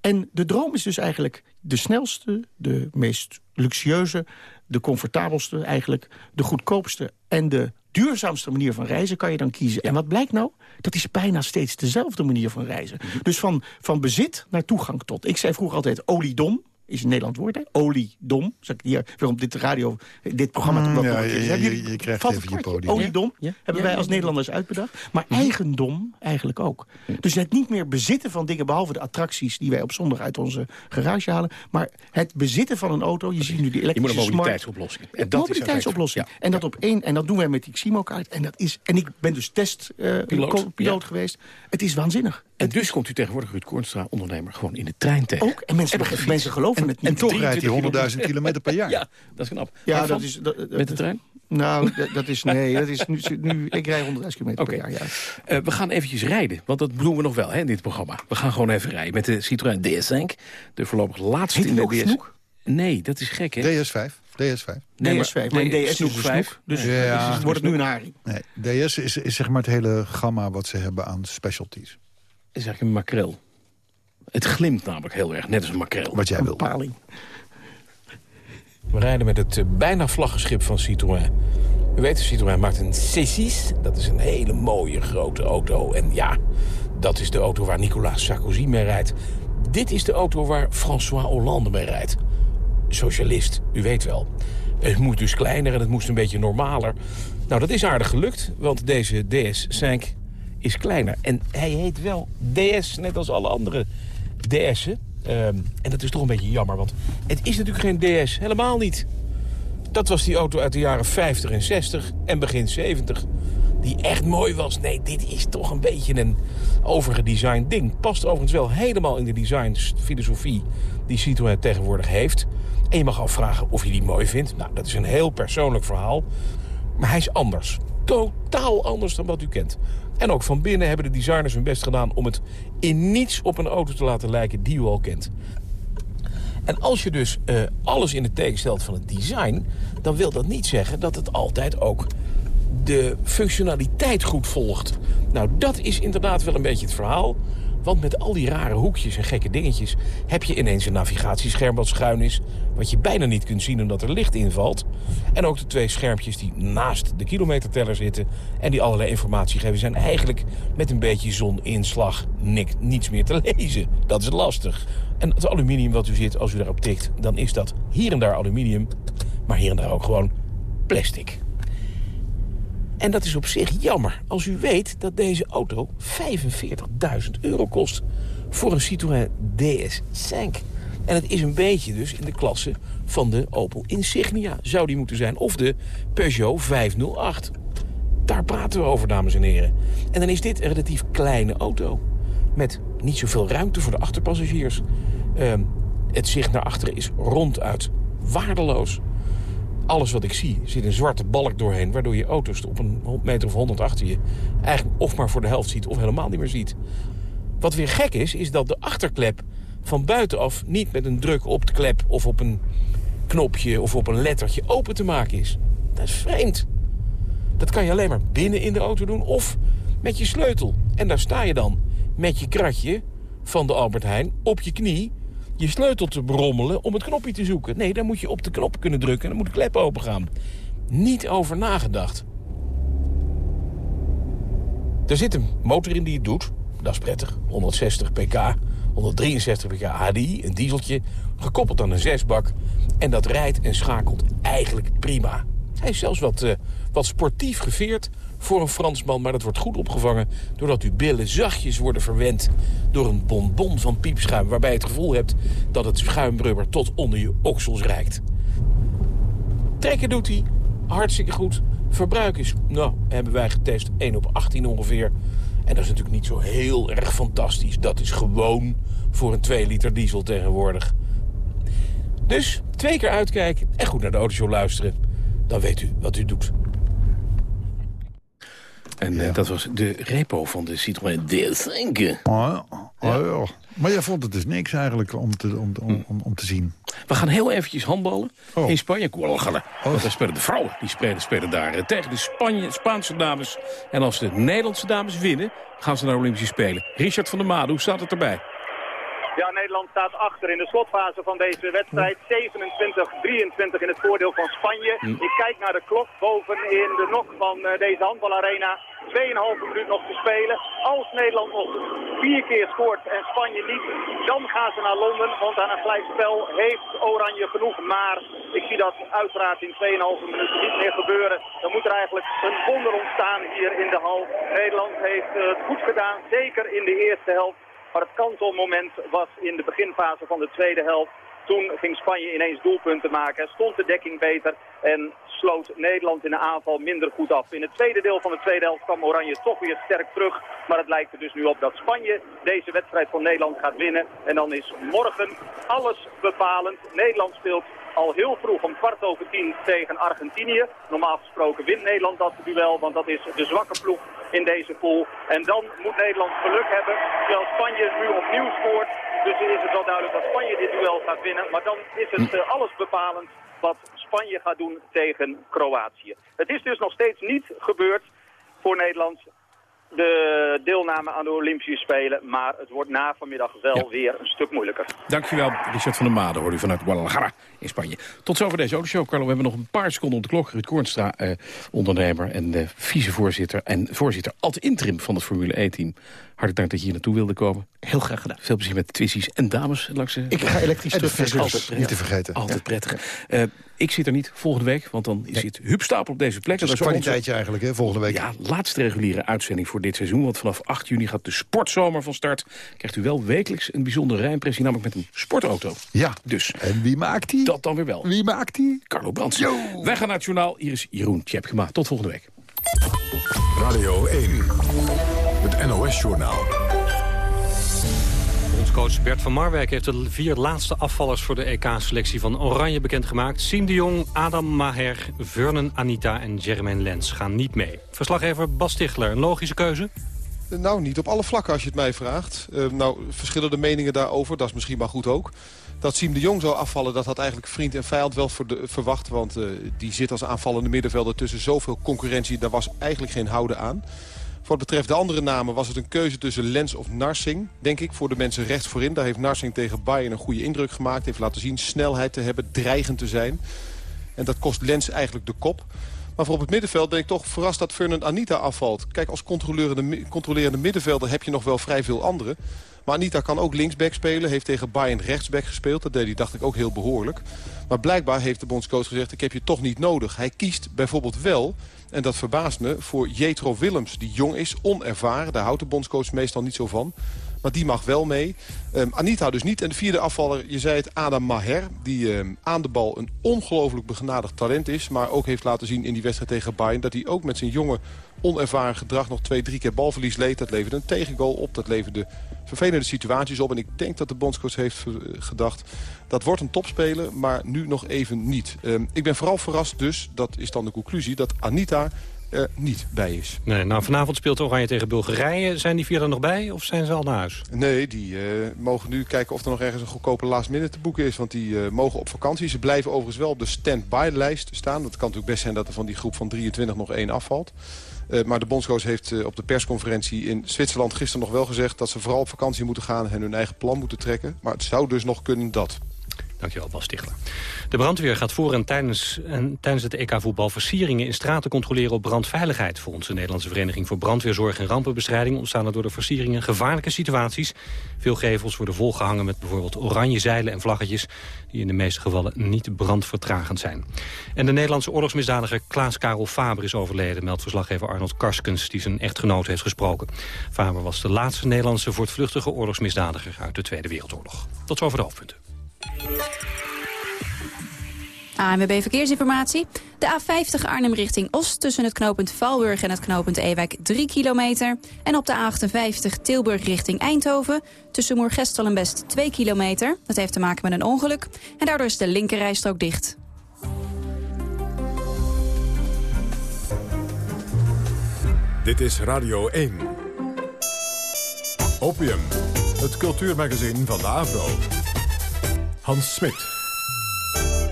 En de droom is dus eigenlijk de snelste, de meest luxueuze... de comfortabelste eigenlijk, de goedkoopste... en de duurzaamste manier van reizen kan je dan kiezen. En wat blijkt nou? Dat is bijna steeds dezelfde manier van reizen. Dus van, van bezit naar toegang tot. Ik zei vroeger altijd oliedom. Is een Nederland woord, hè? Oliedom. Zeg ik hier weer op dit radio, dit programma Mm, toch ja, je- je- krijgt even je podium. Oliedom Ja. hebben wij als. Nederlanders uitbedacht. Maar eigendom eigenlijk ook. Dus het niet meer bezitten van dingen... behalve de attracties die wij op zondag uit onze garage halen... maar het bezitten van een auto. Je ziet nu die Je moet elektrische een smart... mobiliteitsoplossing. En dat is mobiliteitsoplossing. En dat op één. En dat doen wij met die Ximo-kaart. En, dat is, en ik ben dus testpiloot Piloot, piloot ja. geweest. Het is waanzinnig. En dus komt u tegenwoordig Ruud Koornstra, ondernemer, gewoon in de trein tegen. Ook, en mensen, mensen geloven En, het niet. en toch rijdt 23 hij 100.000 kilometer per jaar. Ja, dat is knap. Ja, dat is... Dat, dat- Met de trein? Nou, dat, is... Nee, dat is nu... nu ik rij 100.000 kilometer per jaar, ja. Eh, we gaan eventjes rijden, want dat doen we nog wel hè, in dit programma. We gaan gewoon even rijden met de Citroën DS5. De voorlopig laatste Heet in de DS. Snoek? Nee, dat is gek hè? DS5. DS5. Nee, maar- DS5, maar nee, DS is Snoek een 5. snoek, dus Nee, Ja. dus het wordt het nu een haring. Nee, DS is, is zeg maar het hele gamma wat ze hebben aan specialties. Is eigenlijk een makreel. Het glimt namelijk heel erg, net als een makreel. Wat jij wil. Paling. We rijden met het eh, bijna vlaggenschip van Citroën. U weet, Citroën maakt een C6. Dat is een hele mooie grote auto. En ja, dat is de auto waar Nicolas Sarkozy mee rijdt. Dit is de auto waar François Hollande mee rijdt. Socialist, u weet wel. Het moet dus kleiner en het moest een beetje normaler. Nou, dat is aardig gelukt, want deze DS5 is kleiner. En hij heet wel DS, net als alle andere DS'en. Ehm, en dat is toch een beetje jammer, want het is natuurlijk geen DS, helemaal niet. Dat was die auto uit de jaren 50 en 60 en begin 70. Die echt mooi was. Nee, dit is toch een beetje een overgedesigned ding. Past overigens wel helemaal in de designfilosofie die Citroën tegenwoordig heeft. En je mag afvragen of je die mooi vindt. Nou, dat is een heel persoonlijk verhaal. Maar hij is anders. Totaal anders dan wat u kent. En ook van binnen hebben de designers hun best gedaan... om het in niets op een auto te laten lijken die u al kent. En als je dus eh, alles in het teken stelt van het design... dan wil dat niet zeggen dat het altijd ook de functionaliteit goed volgt. Nou, dat is inderdaad wel een beetje het verhaal. Want met al die rare hoekjes en gekke dingetjes... heb je ineens een navigatiescherm wat schuin is... wat je bijna niet kunt zien omdat er licht invalt. En ook de twee schermpjes die naast de kilometerteller zitten... en die allerlei informatie geven... zijn eigenlijk met een beetje zoninslag niets meer te lezen. Dat is lastig. En het aluminium wat u ziet, als u daarop tikt... dan is dat hier en daar aluminium... maar hier en daar ook gewoon plastic. En dat is op zich jammer als u weet dat deze auto 45.000 euro kost voor een Citroën DS5. En het is een beetje dus in de klasse van de Opel Insignia zou die moeten zijn. Of de Peugeot 508. Daar praten we over, dames en heren. En dan is dit een relatief kleine auto. Met niet zoveel ruimte voor de achterpassagiers. Ehm, het zicht naar achteren is ronduit waardeloos alles wat ik zie zit een zwarte balk doorheen... waardoor je auto's op een meter of 100 achter je... eigenlijk of maar voor de helft ziet of helemaal niet meer ziet. Wat weer gek is, is dat de achterklep van buitenaf... niet met een druk op de klep of op een knopje of op een lettertje open te maken is. Dat is vreemd. Dat kan je alleen maar binnen in de auto doen of met je sleutel. En daar sta je dan met je kratje van de Albert Heijn op je knie je sleutel te brommelen om het knopje te zoeken. Nee, dan moet je op de knop kunnen drukken en dan moet de klep open gaan. Niet over nagedacht. Er zit een motor in die het doet. Dat is prettig. 160 pk, 163 pk HDI, een dieseltje, gekoppeld aan een zesbak. En dat rijdt en schakelt eigenlijk prima. Hij is zelfs wat, eh, wat sportief geveerd voor een Fransman, maar dat wordt goed opgevangen... doordat uw billen zachtjes worden verwend door een bonbon van piepschuim... waarbij je het gevoel hebt dat het schuimrubber tot onder je oksels reikt. Trekken doet hij, hartstikke goed. Verbruik is, nou, hebben wij getest, 1 op 18 ongeveer. En dat is natuurlijk niet zo heel erg fantastisch. Dat is gewoon voor een 2 liter diesel tegenwoordig. Dus twee keer uitkijken en goed naar de autoshow luisteren. Dan weet u wat u doet. En eh, dat was de repo van de Citroën DS5. Oh, oh, ja. Maar jij vond het dus niks eigenlijk om te, om, om, om, om te zien. We gaan heel eventjes handballen Oh. in Spanje. Guadalajara. Want daar spelen de vrouwen. Die spelen, spelen daar eh, tegen de Spanje, Spaanse dames. En als de Nederlandse dames winnen, gaan ze naar de Olympische Spelen. Richard van der Made, hoe staat het erbij? Ja, Nederland staat achter in de slotfase van deze wedstrijd. 27-23 in het voordeel van Spanje. Ik kijk naar de klok boven in de nok van eh, deze handbalarena. 2,5 minuut nog te spelen. Als Nederland nog vier keer scoort en Spanje niet, dan gaan ze naar Londen. Want aan een gelijkspel heeft Oranje genoeg. Maar ik zie dat uiteraard in 2,5 minuten niet meer gebeuren. Dan moet er eigenlijk een wonder ontstaan hier in de hal. Nederland heeft eh, het goed gedaan, zeker in de eerste helft. Maar het kantelmoment was in de beginfase van de tweede helft. Toen ging Spanje ineens doelpunten maken, stond de dekking beter en sloot Nederland in de aanval minder goed af. In het tweede deel van de tweede helft kwam Oranje toch weer sterk terug. Maar het lijkt er dus nu op dat Spanje deze wedstrijd van Nederland gaat winnen. En dan is morgen alles bepalend. Nederland speelt al heel vroeg om kwart over tien tegen Argentinië. Normaal gesproken wint Nederland dat duel, want dat is de zwakke ploeg in deze pool. En dan moet Nederland geluk hebben, terwijl Spanje nu opnieuw scoort. Dus is het wel duidelijk dat Spanje dit duel gaat winnen. Maar dan is het uh, alles bepalend wat Spanje gaat doen tegen Kroatië. Het is dus nog steeds niet gebeurd voor Nederland de deelname aan de Olympische Spelen. Maar het wordt na vanmiddag wel weer een stuk moeilijker. Dankjewel, Richard van der Made, hoor u vanuit Guadalajara in Spanje. Tot zover deze autoshow, Carlo. We hebben nog een paar seconden op de klok. Ruud Koornstra, eh, ondernemer en eh, vicevoorzitter... en voorzitter ad interim van het Formule E-team. Hartelijk dank dat je hier naartoe wilde komen. Heel graag gedaan. Veel plezier met de twissies en dames langs de... Ik ga elektrisch terug. Altijd, niet te vergeten. Altijd prettig. Uh, ik zit er niet volgende week, want dan nee. zit Huub Stapel op deze plek. Dat is een kwaliteitje eigenlijk, hè, volgende week. Ja, laatste reguliere uitzending voor dit seizoen. Want vanaf 8 juni gaat de sportzomer van start. Krijgt u wel wekelijks een bijzondere rijimpressie, namelijk met een sportauto. Ja, dus. En wie maakt die? Dat dan weer wel. Wie maakt die? Carlo Brands. Wij gaan naar het journaal. Hier is Jeroen Tjepkema. Tot volgende week. Radio 1. NOS-journaal. Coach Bert van Marwijk heeft de vier laatste afvallers voor de EK-selectie van Oranje bekendgemaakt. Siem de Jong, Adam Maher, Vernon Anita en Jermaine Lens gaan niet mee. Verslaggever Bas Tichler, een logische keuze? Nou, niet op alle vlakken als je het mij vraagt. Uh, nou, verschillende meningen daarover, dat is misschien maar goed ook. Dat Siem de Jong zou afvallen, dat had eigenlijk vriend en vijand wel voor de, verwacht. Want uh, die zit als aanvallende middenvelder tussen zoveel concurrentie. Daar was eigenlijk geen houden aan. Wat betreft de andere namen was het een keuze tussen Lens of Narsing. Denk ik, voor de mensen rechts voorin. Daar heeft Narsing tegen Bayern een goede indruk gemaakt. Heeft laten zien snelheid te hebben, dreigend te zijn. En dat kost Lens eigenlijk de kop. Maar voor op het middenveld ben ik toch verrast dat Fernand Anita afvalt. Kijk, als controlerende, controlerende middenvelder heb je nog wel vrij veel anderen. Maar Anita kan ook linksback spelen. Heeft tegen Bayern rechtsback gespeeld. Dat deed hij, dacht ik, ook heel behoorlijk. Maar blijkbaar heeft de bondscoach gezegd... ik heb je toch niet nodig. Hij kiest bijvoorbeeld wel en dat verbaast me voor Jetro Willems, die jong is, onervaren. Daar houdt de bondscoach meestal niet zo van. Maar die mag wel mee. Um, Anita dus niet. En de vierde afvaller, je zei het, Adam Maher. Die um, aan de bal een ongelooflijk begenadigd talent is. Maar ook heeft laten zien in die wedstrijd tegen Bayern... dat hij ook met zijn jonge, onervaren gedrag nog twee, drie keer balverlies leed. Dat leverde een tegengoal op. Dat leverde vervelende situaties op. En ik denk dat de bondscoach heeft gedacht... dat wordt een topspeler, maar nu nog even niet. Um, ik ben vooral verrast dus, dat is dan de conclusie... dat Anita er niet bij is. Nee, nou, vanavond speelt Oranje tegen Bulgarije. Zijn die vier er nog bij of zijn ze al naar huis? Nee, die uh, mogen nu kijken of er nog ergens een goedkope last minute te boeken is. Want die uh, mogen op vakantie. Ze blijven overigens wel op de stand-by-lijst staan. Dat kan natuurlijk best zijn dat er van die groep van 23 nog één afvalt. Uh, maar de bondscoach heeft uh, op de persconferentie in Zwitserland gisteren nog wel gezegd... dat ze vooral op vakantie moeten gaan en hun eigen plan moeten trekken. Maar het zou dus nog kunnen dat. Dankjewel, Bas Stichler. De brandweer gaat voor en tijdens, en tijdens het EK-voetbal versieringen in straten controleren op brandveiligheid. Volgens de Nederlandse Vereniging voor Brandweerzorg en Rampenbestrijding ontstaan er door de versieringen gevaarlijke situaties. Veel gevels worden volgehangen met bijvoorbeeld oranje zeilen en vlaggetjes die in de meeste gevallen niet brandvertragend zijn. En de Nederlandse oorlogsmisdadiger Klaas Karel Faber is overleden, meldt verslaggever Arnold Karskens, die zijn echtgenoot heeft gesproken. Faber was de laatste Nederlandse voortvluchtige oorlogsmisdadiger uit de Tweede Wereldoorlog. Tot zover de hoofdpunten. ANWB Verkeersinformatie. De A50 Arnhem richting Oost tussen het knooppunt Valburg en het knooppunt Ewijk 3 kilometer. En op de A58 Tilburg richting Eindhoven tussen Moergestel en Best 2 kilometer. Dat heeft te maken met een ongeluk. En daardoor is de linkerrijstrook dicht. Dit is Radio 1. Opium, het cultuurmagazin van de AVRO. Hans Smit.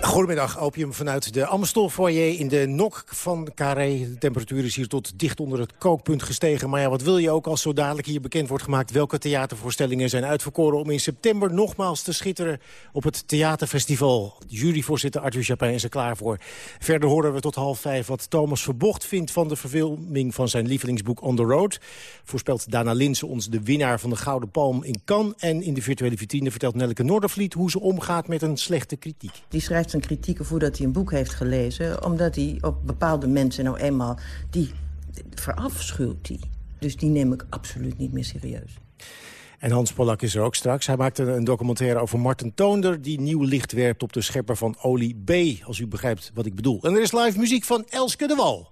Goedemiddag, opium vanuit de Amstel foyer in de nok van Carré. De temperatuur is hier tot dicht onder het kookpunt gestegen. Maar ja, wat wil je ook als zo dadelijk hier bekend wordt gemaakt... welke theatervoorstellingen zijn uitverkoren om in september nogmaals te schitteren... op het theaterfestival. Juryvoorzitter Arthur Chapin is er klaar voor. Verder horen we tot half vijf wat Thomas Verbocht vindt... van de verfilming van zijn lievelingsboek On the Road. Voorspelt Dana Linsen ons de winnaar van de Gouden Palm in Cannes. En in de virtuele vitrine vertelt Nelleke Noordervliet... hoe ze omgaat met een slechte kritiek. Die schrijft zijn kritiek voordat hij een boek heeft gelezen. Omdat hij op bepaalde mensen nou eenmaal... die verafschuwt die. Dus die neem ik absoluut niet meer serieus. En Hans Pollak is er ook straks. Hij maakte een documentaire over Martin Toonder... die nieuw licht werpt op de schepper van Oli B. Als u begrijpt wat ik bedoel. En er is live muziek van Elske de Wal.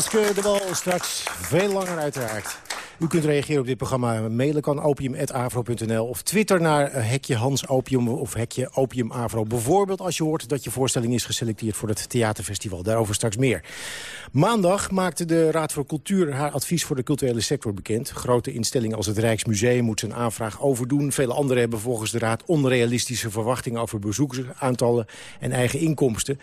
Elske de Wal straks veel langer uiteraard. U kunt reageren op dit programma. Mailen kan opium.avro.nl of twitter naar eh, hekje Hans Opium of hekje Opium Avro. Bijvoorbeeld als je hoort dat je voorstelling is geselecteerd voor het theaterfestival. Daarover straks meer. Maandag maakte de Raad voor Cultuur haar advies voor de culturele sector bekend. Grote instellingen als het Rijksmuseum moeten zijn aanvraag overdoen. Vele anderen hebben volgens de Raad onrealistische verwachtingen over bezoekersaantallen en eigen inkomsten.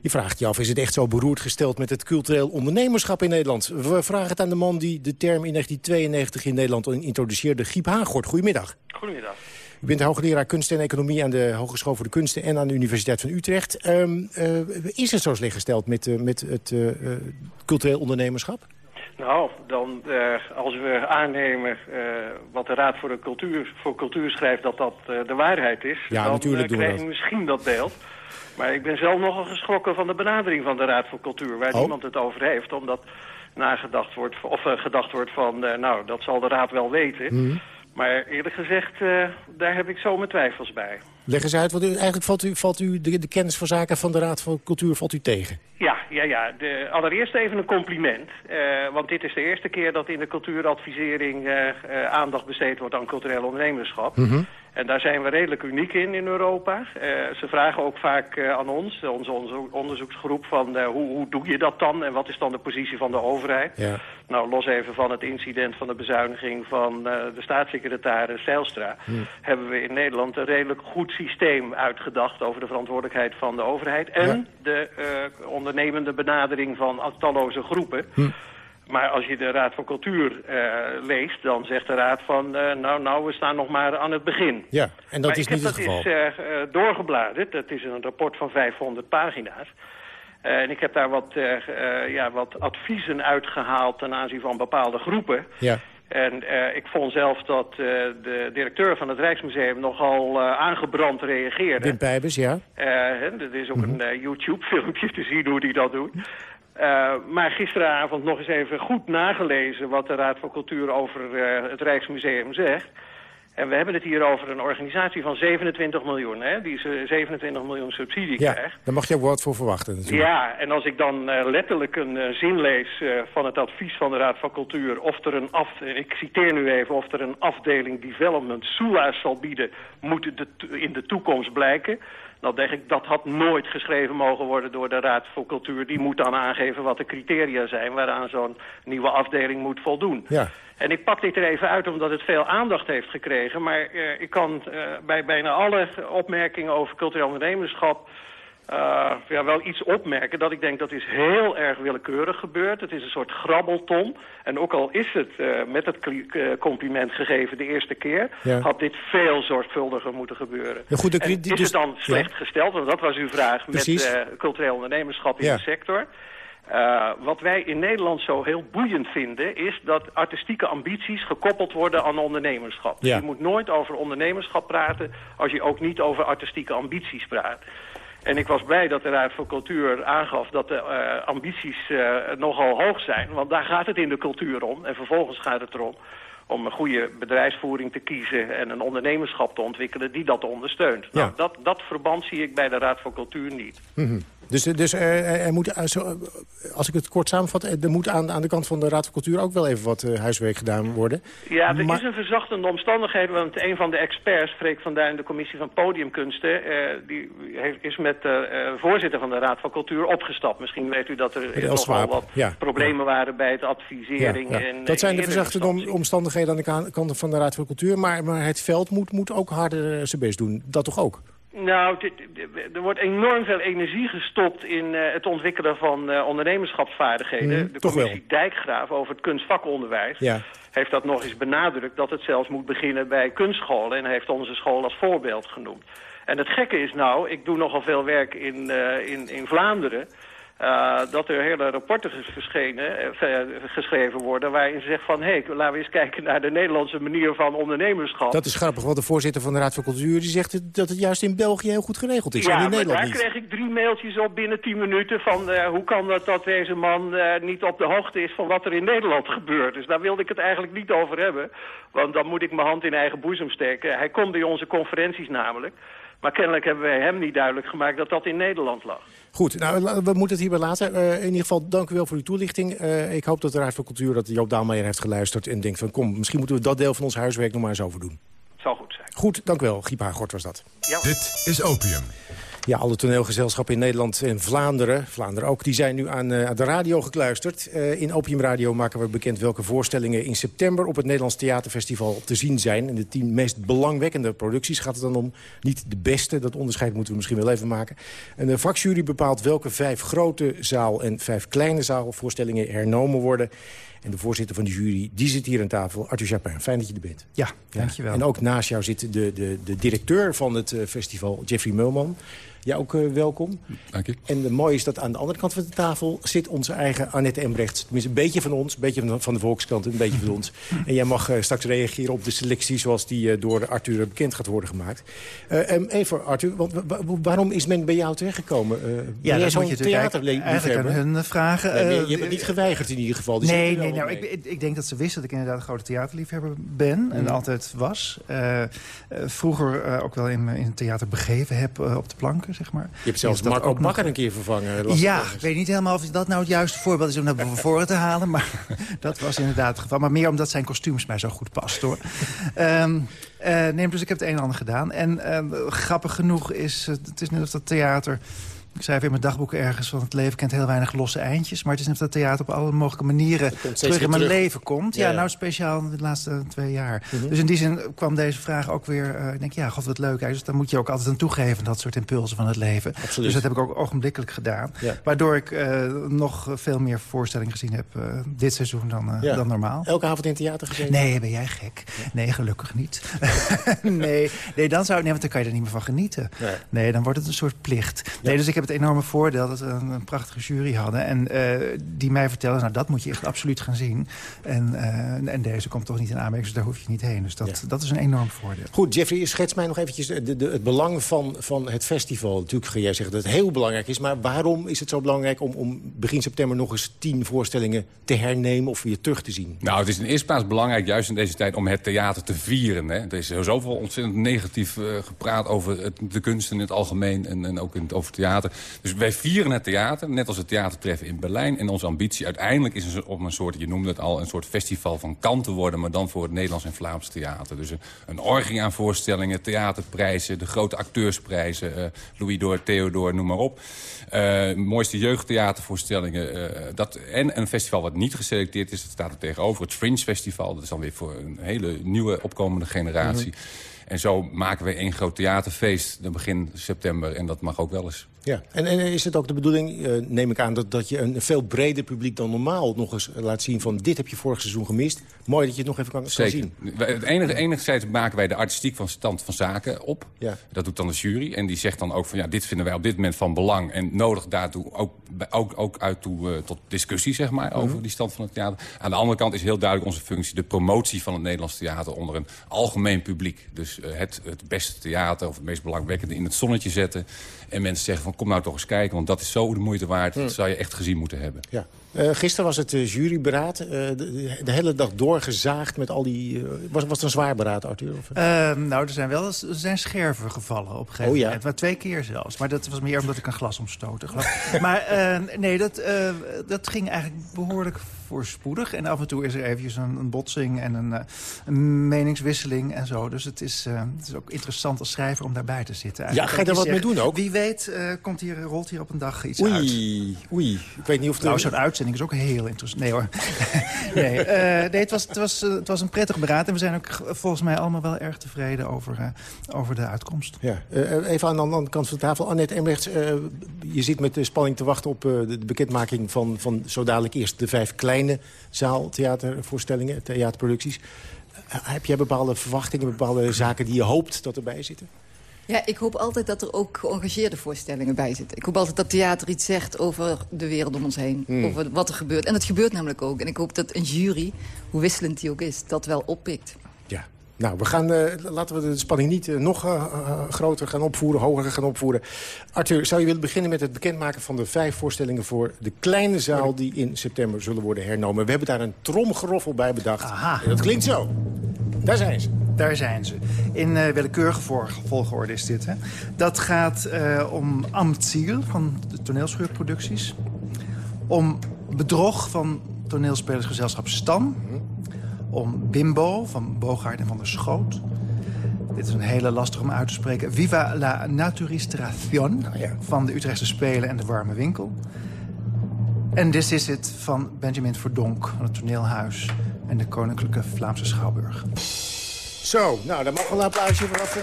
Je vraagt je af, is het echt zo beroerd gesteld met het cultureel ondernemerschap in Nederland? We vragen het aan de man die de term in 1992 in Nederland introduceerde, Giep Haagort. Goedemiddag. Goedemiddag. U bent hoogleraar kunst en economie aan de Hogeschool voor de Kunsten en aan de Universiteit van Utrecht. Ehm, eh, is het zo slecht gesteld met, eh, met het eh, eh, cultureel ondernemerschap? Nou, dan eh, als we aannemen eh, wat de Raad voor, de cultuur, voor Cultuur schrijft dat dat eh, de waarheid is, Ja, dan natuurlijk eh, doen misschien dat beeld. Maar ik ben zelf nogal geschrokken van de benadering van de Raad voor Cultuur, waar Oh. niemand het over heeft, omdat nagedacht wordt, of eh, gedacht wordt van, eh, nou, dat zal de Raad wel weten. Mhm. Maar eerlijk gezegd, eh, daar heb ik zo mijn twijfels bij. Leg eens uit, want eigenlijk valt u, valt u de, de kennis van zaken van de Raad voor Cultuur valt u tegen. Ja, ja, ja. De, allereerst even een compliment. want dit is de eerste keer dat in de cultuuradvisering aandacht besteed wordt aan cultureel ondernemerschap. En daar zijn we redelijk uniek in in Europa. Eh, ze vragen ook vaak eh, aan ons, onze, onze onderzoeksgroep, van eh, hoe, hoe doe je dat dan en wat is dan de positie van de overheid? Ja. Nou, los even van het incident van de bezuiniging van de staatssecretaris Zijlstra... hebben we in Nederland een redelijk goed systeem uitgedacht... over de verantwoordelijkheid van de overheid... en de ondernemende benadering van talloze groepen. Maar als je de Raad van Cultuur eh, leest, dan zegt de Raad van... eh, nou, nou, we staan nog maar aan het begin. Ja, en dat Maar is niet het dat geval. eens eh, eh, doorgebladerd. Dat is een rapport van 500 pagina's. En ik heb daar wat, ja, wat adviezen uitgehaald ten aanzien van bepaalde groepen. Ja. En ik vond zelf dat de directeur van het Rijksmuseum nogal aangebrand reageerde. Wim Pijbers, ja. Er is ook Mhm. een YouTube-filmpje te zien hoe hij dat doet. Eh, maar gisteravond nog eens even goed nagelezen wat de Raad voor Cultuur over eh, het Rijksmuseum zegt. En we hebben het hier over een organisatie van 27 miljoen, hè, die ze 27 miljoen subsidie Ja, krijgt. daar mag je ook wat voor verwachten natuurlijk. Ja, en als ik dan eh, letterlijk een zin lees van het advies van de Raad van Cultuur... of er een af, ik citeer nu even, of er een afdeling development SUA's zal bieden... moet de in de toekomst blijken. Dan denk ik, dat had nooit geschreven mogen worden door de Raad voor Cultuur. Die moet dan aangeven wat de criteria zijn waaraan zo'n nieuwe afdeling moet voldoen. Ja. En ik pak dit er even uit omdat het veel aandacht heeft gekregen. Maar eh, ik kan eh, bij bijna alle opmerkingen over cultureel ondernemerschap... eh, ja, wel iets opmerken dat ik denk dat is heel erg willekeurig gebeurd. Het is een soort grabbelton. En ook al is het eh, met het eh, compliment gegeven de eerste keer... Ja. had dit veel zorgvuldiger moeten gebeuren. Ja, goed, En is dus- het dan slecht ja. gesteld? Want dat was uw vraag Precies. met cultureel ondernemerschap in de sector. Wat wij in Nederland zo heel boeiend vinden... is dat artistieke ambities gekoppeld worden aan ondernemerschap. Ja. Je moet nooit over ondernemerschap praten... als je ook niet over artistieke ambities praat. En ik was blij dat de Raad voor Cultuur aangaf dat de eh, ambities eh, nogal hoog zijn. Want daar gaat het in de cultuur om. En vervolgens gaat het erom om een goede bedrijfsvoering te kiezen... en een ondernemerschap te ontwikkelen die dat ondersteunt. Ja. Nou, dat, dat verband zie ik bij de Raad voor Cultuur niet. Mhm. Dus, dus er, er moet, eh, als ik het kort samenvat, eh, er moet aan, aan de kant van de Raad van Cultuur ook wel even wat eh, huiswerk gedaan worden. Ja, er Maar- is een verzachtende omstandigheid, want een van de experts, Freek van Duin, de commissie van podiumkunsten, eh, die heeft, is met de eh, voorzitter van de Raad van Cultuur opgestapt. Misschien weet u dat er nogal wat ja. problemen waren bij het advisering. Ja, ja. En, dat zijn de in verzachte om- omstandigheden aan de ka- kant van de Raad van Cultuur. Maar, maar het veld moet, moet ook harder zijn best doen. Dat toch ook? Nou, er wordt enorm veel energie gestopt in eh, het ontwikkelen van eh, ondernemerschapsvaardigheden. Mhm, de commissie Dijkgraaf over het kunstvakonderwijs Ja. heeft dat nog eens benadrukt... dat het zelfs moet beginnen bij kunstscholen en heeft onze school als voorbeeld genoemd. En het gekke is nou, ik doe nogal veel werk in, eh, in, in Vlaanderen... eh, dat er hele rapporten eh, geschreven worden... waarin ze zegt van, hé, hey, laten we eens kijken naar de Nederlandse manier van ondernemerschap. Dat is grappig, want de voorzitter van de Raad van Cultuur... die zegt dat het juist in België heel goed geregeld is. en Ja, in maar Nederland daar niet. kreeg ik drie mailtjes op binnen tien minuten van... eh, hoe kan dat dat deze man niet op de hoogte is van wat er in Nederland gebeurt. Dus daar wilde ik het eigenlijk niet over hebben. Want dan moet ik mijn hand in eigen boezem steken. Hij komt bij onze conferenties namelijk. Maar kennelijk hebben wij hem niet duidelijk gemaakt dat dat in Nederland lag. Goed, nou, we moeten het hierbij laten. Eh, in ieder geval, dank u wel voor uw toelichting. Eh, ik hoop dat de Raad van Cultuur, dat Joop Daalmeijer heeft geluisterd... en denkt van, kom, misschien moeten we dat deel van ons huiswerk nog maar eens overdoen. Zal goed zijn. Goed, dank u wel. Giep Haagort was dat. Dit is Opium. Ja, alle toneelgezelschappen in Nederland en Vlaanderen, Vlaanderen ook, die zijn nu aan, eh, de radio gekluisterd. Eh, in Opium Radio maken we bekend welke voorstellingen in september op het Nederlands Theaterfestival te zien zijn. En de tien meest belangwekkende producties gaat het dan om. Niet de beste, dat onderscheid moeten we misschien wel even maken. En de vakjury bepaalt welke vijf grote zaal en vijf kleine zaalvoorstellingen hernomen worden. En de voorzitter van de jury, die zit hier aan tafel, Arthur Japin. Fijn dat je er bent. Ja, dankjewel. En ook naast jou zit de, de, de directeur van het eh, festival, Jeffrey Meulman. Ja, ook eh, welkom. Dank je. En het mooie is dat aan de andere kant van de tafel zit onze eigen Annette Embrecht. Tenminste, een beetje van ons, een beetje van de, van de Volkskrant, een beetje van ons. En jij mag eh, straks reageren op de selectie zoals die eh, door Arthur bekend gaat worden gemaakt. Eh, em, even Arthur, want waarom is men bij jou terechtgekomen? Eh, Ja, jij dat zo'n moet je natuurlijk eigenlijk- eigenlijk aan hun vragen. Nee, je hebt het niet geweigerd in ieder geval. dus je nee, nee nou, ik, ik, denk dat ze wisten dat ik inderdaad een grote theaterliefhebber ben. En Mhm. altijd was. Vroeger eh, ook wel in, in het theater begeven heb op de zeg maar. Je hebt zelfs Marco Bakker een keer vervangen. Ja, ik weet niet helemaal of dat nou het juiste voorbeeld is om naar voren te halen. Maar dat was inderdaad het geval. Maar meer omdat zijn kostuums mij zo goed past, hoor. Nee, dus ik heb het een en ander gedaan. En ehm, grappig genoeg is, het het is net of dat theater... Ik schrijf in mijn dagboek ergens van het leven kent heel weinig losse eindjes. Maar het is net dat theater op alle mogelijke manieren terug in mijn terug. leven komt. Ja, nou speciaal de laatste twee jaar. Mhm. Dus in die zin kwam deze vraag ook weer... eh, ik denk, ja, god wat leuk. Dus daar moet je ook altijd aan toegeven, dat soort impulsen van het leven. Absoluut. Dus dat heb ik ook ogenblikkelijk gedaan. Ja. Waardoor ik eh, nog veel meer voorstellingen gezien heb eh, dit seizoen dan, Ja. dan normaal. Elke avond in het theater gezeten? Nee, ben jij gek? Nee, gelukkig niet. nee, nee, dan zou, nee, want dan kan je er niet meer van genieten. Nee. Nee, dan wordt het een soort plicht. Nee, dus ik heb het enorme voordeel dat we een, een prachtige jury hadden. En eh, die mij vertelde, nou dat moet je echt absoluut gaan zien. En, eh, en deze komt toch niet in aanmerking, dus daar hoef je niet heen. Dus dat, Ja. dat is een enorm voordeel. Goed, Jeffrey, schets mij nog eventjes de, de, het belang van, van het festival. Natuurlijk ga jij zeggen dat het heel belangrijk is. Maar waarom is het zo belangrijk om, om begin september nog eens tien voorstellingen te hernemen of weer terug te zien? Nou, het is in eerste plaats belangrijk, juist in deze tijd, om het theater te vieren. Hè. Er is zoveel ontzettend negatief eh, gepraat over het, de kunst in het algemeen en, en ook in het, over theater. Dus wij vieren het theater, net als het theatertreffen in Berlijn. En onze ambitie uiteindelijk is een, om een soort, je noemde het al, een soort festival van kant te worden, maar dan voor het Nederlands en Vlaams theater. Dus een, een orgie aan voorstellingen, theaterprijzen, de grote acteursprijzen, eh, Louis Door, Theodor, noem maar op. Eh, mooiste jeugdtheatervoorstellingen. eh, dat, en een festival wat niet geselecteerd is, dat staat er tegenover. Het Fringe Festival, dat is dan weer voor een hele nieuwe opkomende generatie. En zo maken we één groot theaterfeest begin september. En dat mag ook wel eens. Ja, en, en is het ook de bedoeling, eh, neem ik aan... Dat, dat je een veel breder publiek dan normaal nog eens laat zien... van dit heb je vorig seizoen gemist. Mooi dat je het nog even kan, kan Zeker. zien. Het enige, enerzijds maken wij de artistiek van stand van zaken op. Ja. Dat doet dan de jury. En die zegt dan ook van ja, dit vinden wij op dit moment van belang. En nodig daartoe ook, ook, ook uit toe, eh, tot discussie, zeg maar, over Mhm. die stand van het theater. Aan de andere kant is heel duidelijk onze functie de promotie van het Nederlands theater onder een algemeen publiek. Dus eh, het, het beste theater of het meest belangwekkende in het zonnetje zetten. En mensen zeggen van kom nou toch eens kijken, want dat is zo de moeite waard. Dat zou je echt gezien moeten hebben. Ja. Eh, gisteren was het eh, juryberaad. eh, de, de hele dag doorgezaagd met al die... was, was het een zwaar beraad, Arthur? Of, nou, er zijn wel er zijn scherven gevallen op een gegeven Oh ja. moment. Maar twee keer zelfs. Maar dat was meer omdat ik een glas ik. maar nee, dat, dat ging eigenlijk behoorlijk voorspoedig. En af en toe is er eventjes een, een botsing en een, een meningswisseling en zo. Dus het is, het is ook interessant als schrijver om daarbij te zitten. Ja, ga je Eigenlijk. daar wat mee doen ook? Wie weet komt hier, rolt hier op een dag iets uit. Oei, oei. Ik weet niet of... Nou, zo'n uitzending uitzending is ook heel interessant. Nee hoor. nee, eh, nee het, was, het, was, eh, het was een prettig beraad. En we zijn ook volgens mij allemaal wel erg tevreden over, eh, over de uitkomst. Ja, even aan de andere kant van de tafel. Annette Embrechts, eh, je zit met spanning te wachten op de, bekendmaking van, van zo dadelijk eerst de vijf kleine zaaltheatervoorstellingen, theaterproducties. Heb jij bepaalde verwachtingen, bepaalde zaken die je hoopt dat erbij zitten? Ja, ik hoop altijd dat er ook geëngageerde voorstellingen bij zitten. Ik hoop altijd dat theater iets zegt over de wereld om ons heen. Hmm. Over wat er gebeurt. En dat gebeurt namelijk ook. En ik hoop dat een jury, hoe wisselend die ook is, dat wel oppikt. Nou, we gaan, eh, laten we de spanning niet eh, nog eh, groter gaan opvoeren, hoger gaan opvoeren. Arthur, zou je willen beginnen met het bekendmaken van de vijf voorstellingen... voor de kleine zaal die in september zullen worden hernomen? We hebben daar een tromgeroffel bij bedacht. Aha. En dat klinkt zo. Daar zijn ze. Daar zijn ze. In willekeurige volgorde is dit. Hè. Dat gaat om Amtziel van de toneelschuurproducties. Om Bedrog van toneelspelersgezelschap Stam. Om Bimbo van Bogaert en van der Schoot. Dit is een hele lastig om uit te spreken. Viva la Naturistración van de Utrechtse Spelen en de Warme Winkel. En This Is It van Benjamin Verdonk van het Toneelhuis en de Koninklijke Vlaamse Schouwburg. Zo, nou, daar mag wel een applausje voor.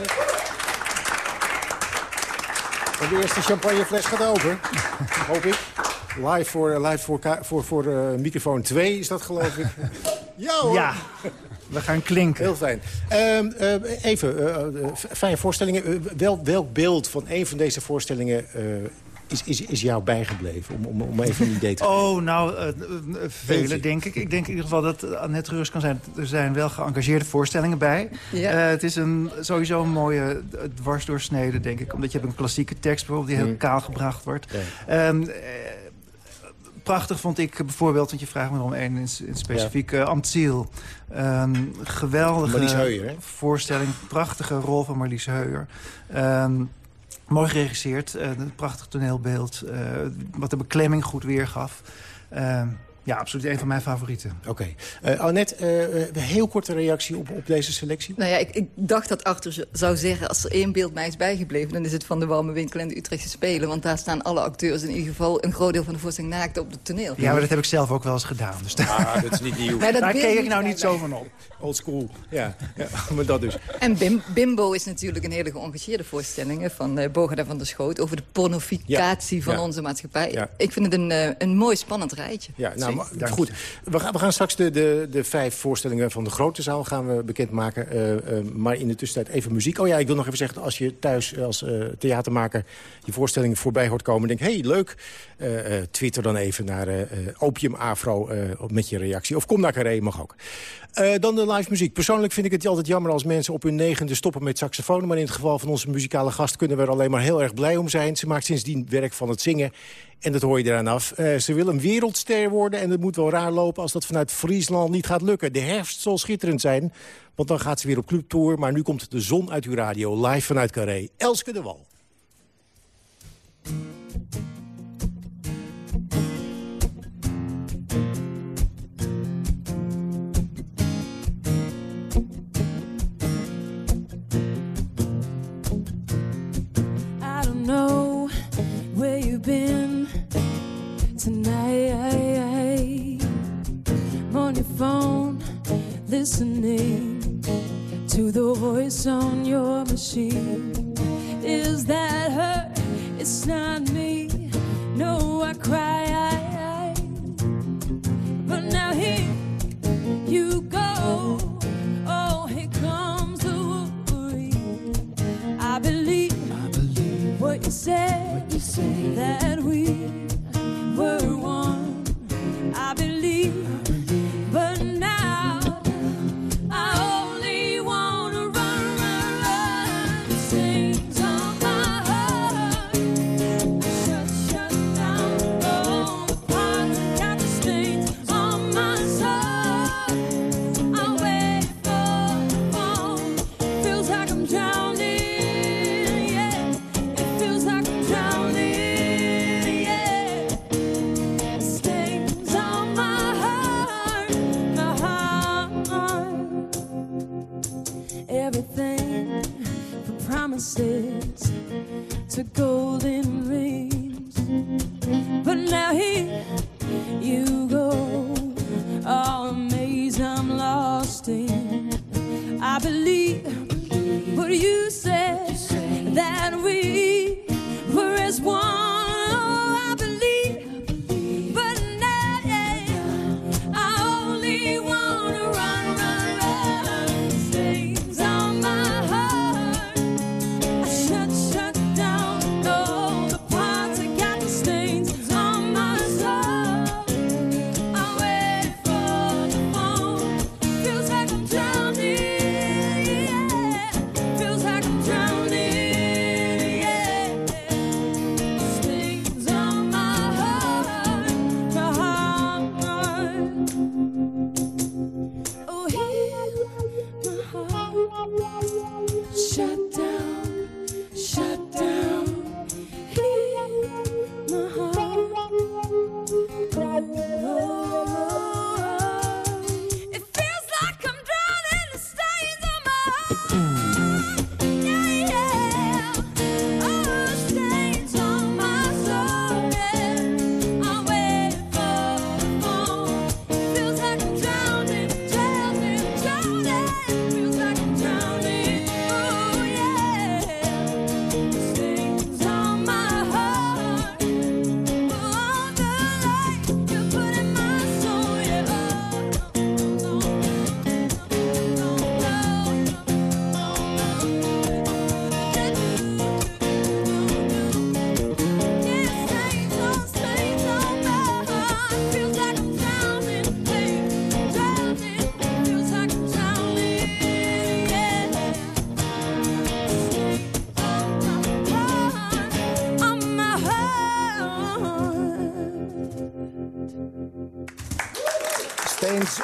En de eerste champagnefles gaat open, hoop ik. Live voor, live voor, voor, voor eh, microfoon 2 is dat, geloof ik. Ja hoor. Ja, we gaan klinken. Heel fijn. Ehm, eh, even, eh, eh, vijf voorstellingen. Eh, wel, welk beeld van een van deze voorstellingen eh, is, is, is jou bijgebleven? Om, om, om even een idee te Oh, nou, vele, Eentje. denk ik. Ik denk in ieder geval dat Annette gerust kan zijn. Er zijn wel geëngageerde voorstellingen bij. Ja. Eh, het is een, sowieso een mooie dwarsdoorsnede, denk ik. Omdat je hebt een klassieke tekst bijvoorbeeld die heel Mm. kaal gebracht wordt. Ehm, eh, prachtig vond ik bijvoorbeeld, want je vraagt me om één in, in specifiek, Amtziel. Ehm, geweldige hè? voorstelling, prachtige rol van Marlies Heuyer. Ehm, mooi geregisseerd, eh, een prachtig toneelbeeld, eh, wat de beklemming goed weergaf. Ehm, ja, absoluut een van mijn favorieten. Oké. Eh, Annette, eh, eh, een heel korte reactie op, op deze selectie. Nou ja, ik, ik dacht dat Arthur zou zeggen... als er één beeld mij is bijgebleven... dan is het van de Warme Winkel en de Utrechtse Spelen. Want daar staan alle acteurs in ieder geval... een groot deel van de voorstelling naakt op het toneel. Ja, maar dat heb ik zelf ook wel eens gedaan. Dus Ah, dat is niet nieuw. Maar dat Daar keek ik nou niet zo van op. Old school, ja. ja maar dat dus. En Bim, Bimbo is natuurlijk een hele geëngageerde voorstelling... hè, van uh, van der Schoot... over de pornificatie Ja, van ja. onze maatschappij. Ja. Ik vind het een, een mooi spannend rijtje. Ja, nou, Dank goed. We gaan, we gaan straks de, de, de vijf voorstellingen van de grote zaal gaan we bekendmaken. Eh, maar in de tussentijd even muziek. Oh ja, ik wil nog even zeggen, als je thuis als eh, theatermaker... je voorstelling voorbij hoort komen en denkt... hey, leuk, twitter dan even naar Opium Afro met je reactie. Of kom naar Carré, mag ook. Dan de live muziek. Persoonlijk vind ik het altijd jammer als mensen op hun negende stoppen met saxofoon. Maar in het geval van onze muzikale gast kunnen we er alleen maar heel erg blij om zijn. Ze maakt sindsdien werk van het zingen. En dat hoor je eraan af. Eh, ze wil een wereldster worden en het moet wel raar lopen als dat vanuit Friesland niet gaat lukken. De herfst zal schitterend zijn, want dan gaat ze weer op clubtour. Maar nu komt de zon uit uw radio, live vanuit Carré. Elske de Wal. On your machine.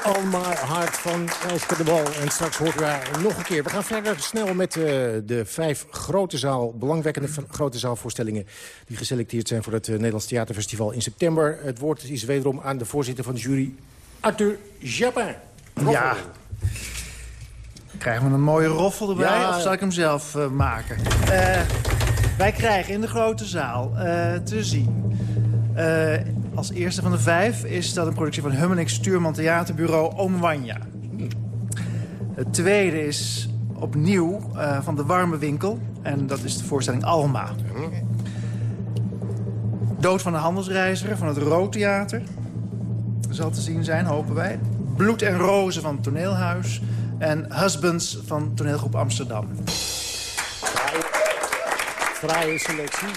On my heart van Elske de Bal. En straks u haar nog een keer. We gaan verder snel met eh, de vijf grote zaal, belangwekkende grote zaalvoorstellingen... die geselecteerd zijn voor het eh, Nederlands Theaterfestival in september. Het woord is wederom aan de voorzitter van de jury, Arthur Japin. Ja. Krijgen we een mooie roffel erbij Ja. of zal ik hem zelf eh, maken? Wij krijgen in de grote zaal te zien... eh, als eerste van de vijf is dat een productie van Hummenix Stuurman Theaterbureau Oom. Het tweede is opnieuw eh, van de Warme Winkel. En dat is de voorstelling Alma. Dood van de handelsreiziger van het Rood Theater. Zal te zien zijn, hopen wij. Bloed en rozen van het Toneelhuis. En Husbands van toneelgroep Amsterdam. Fraaie selectie.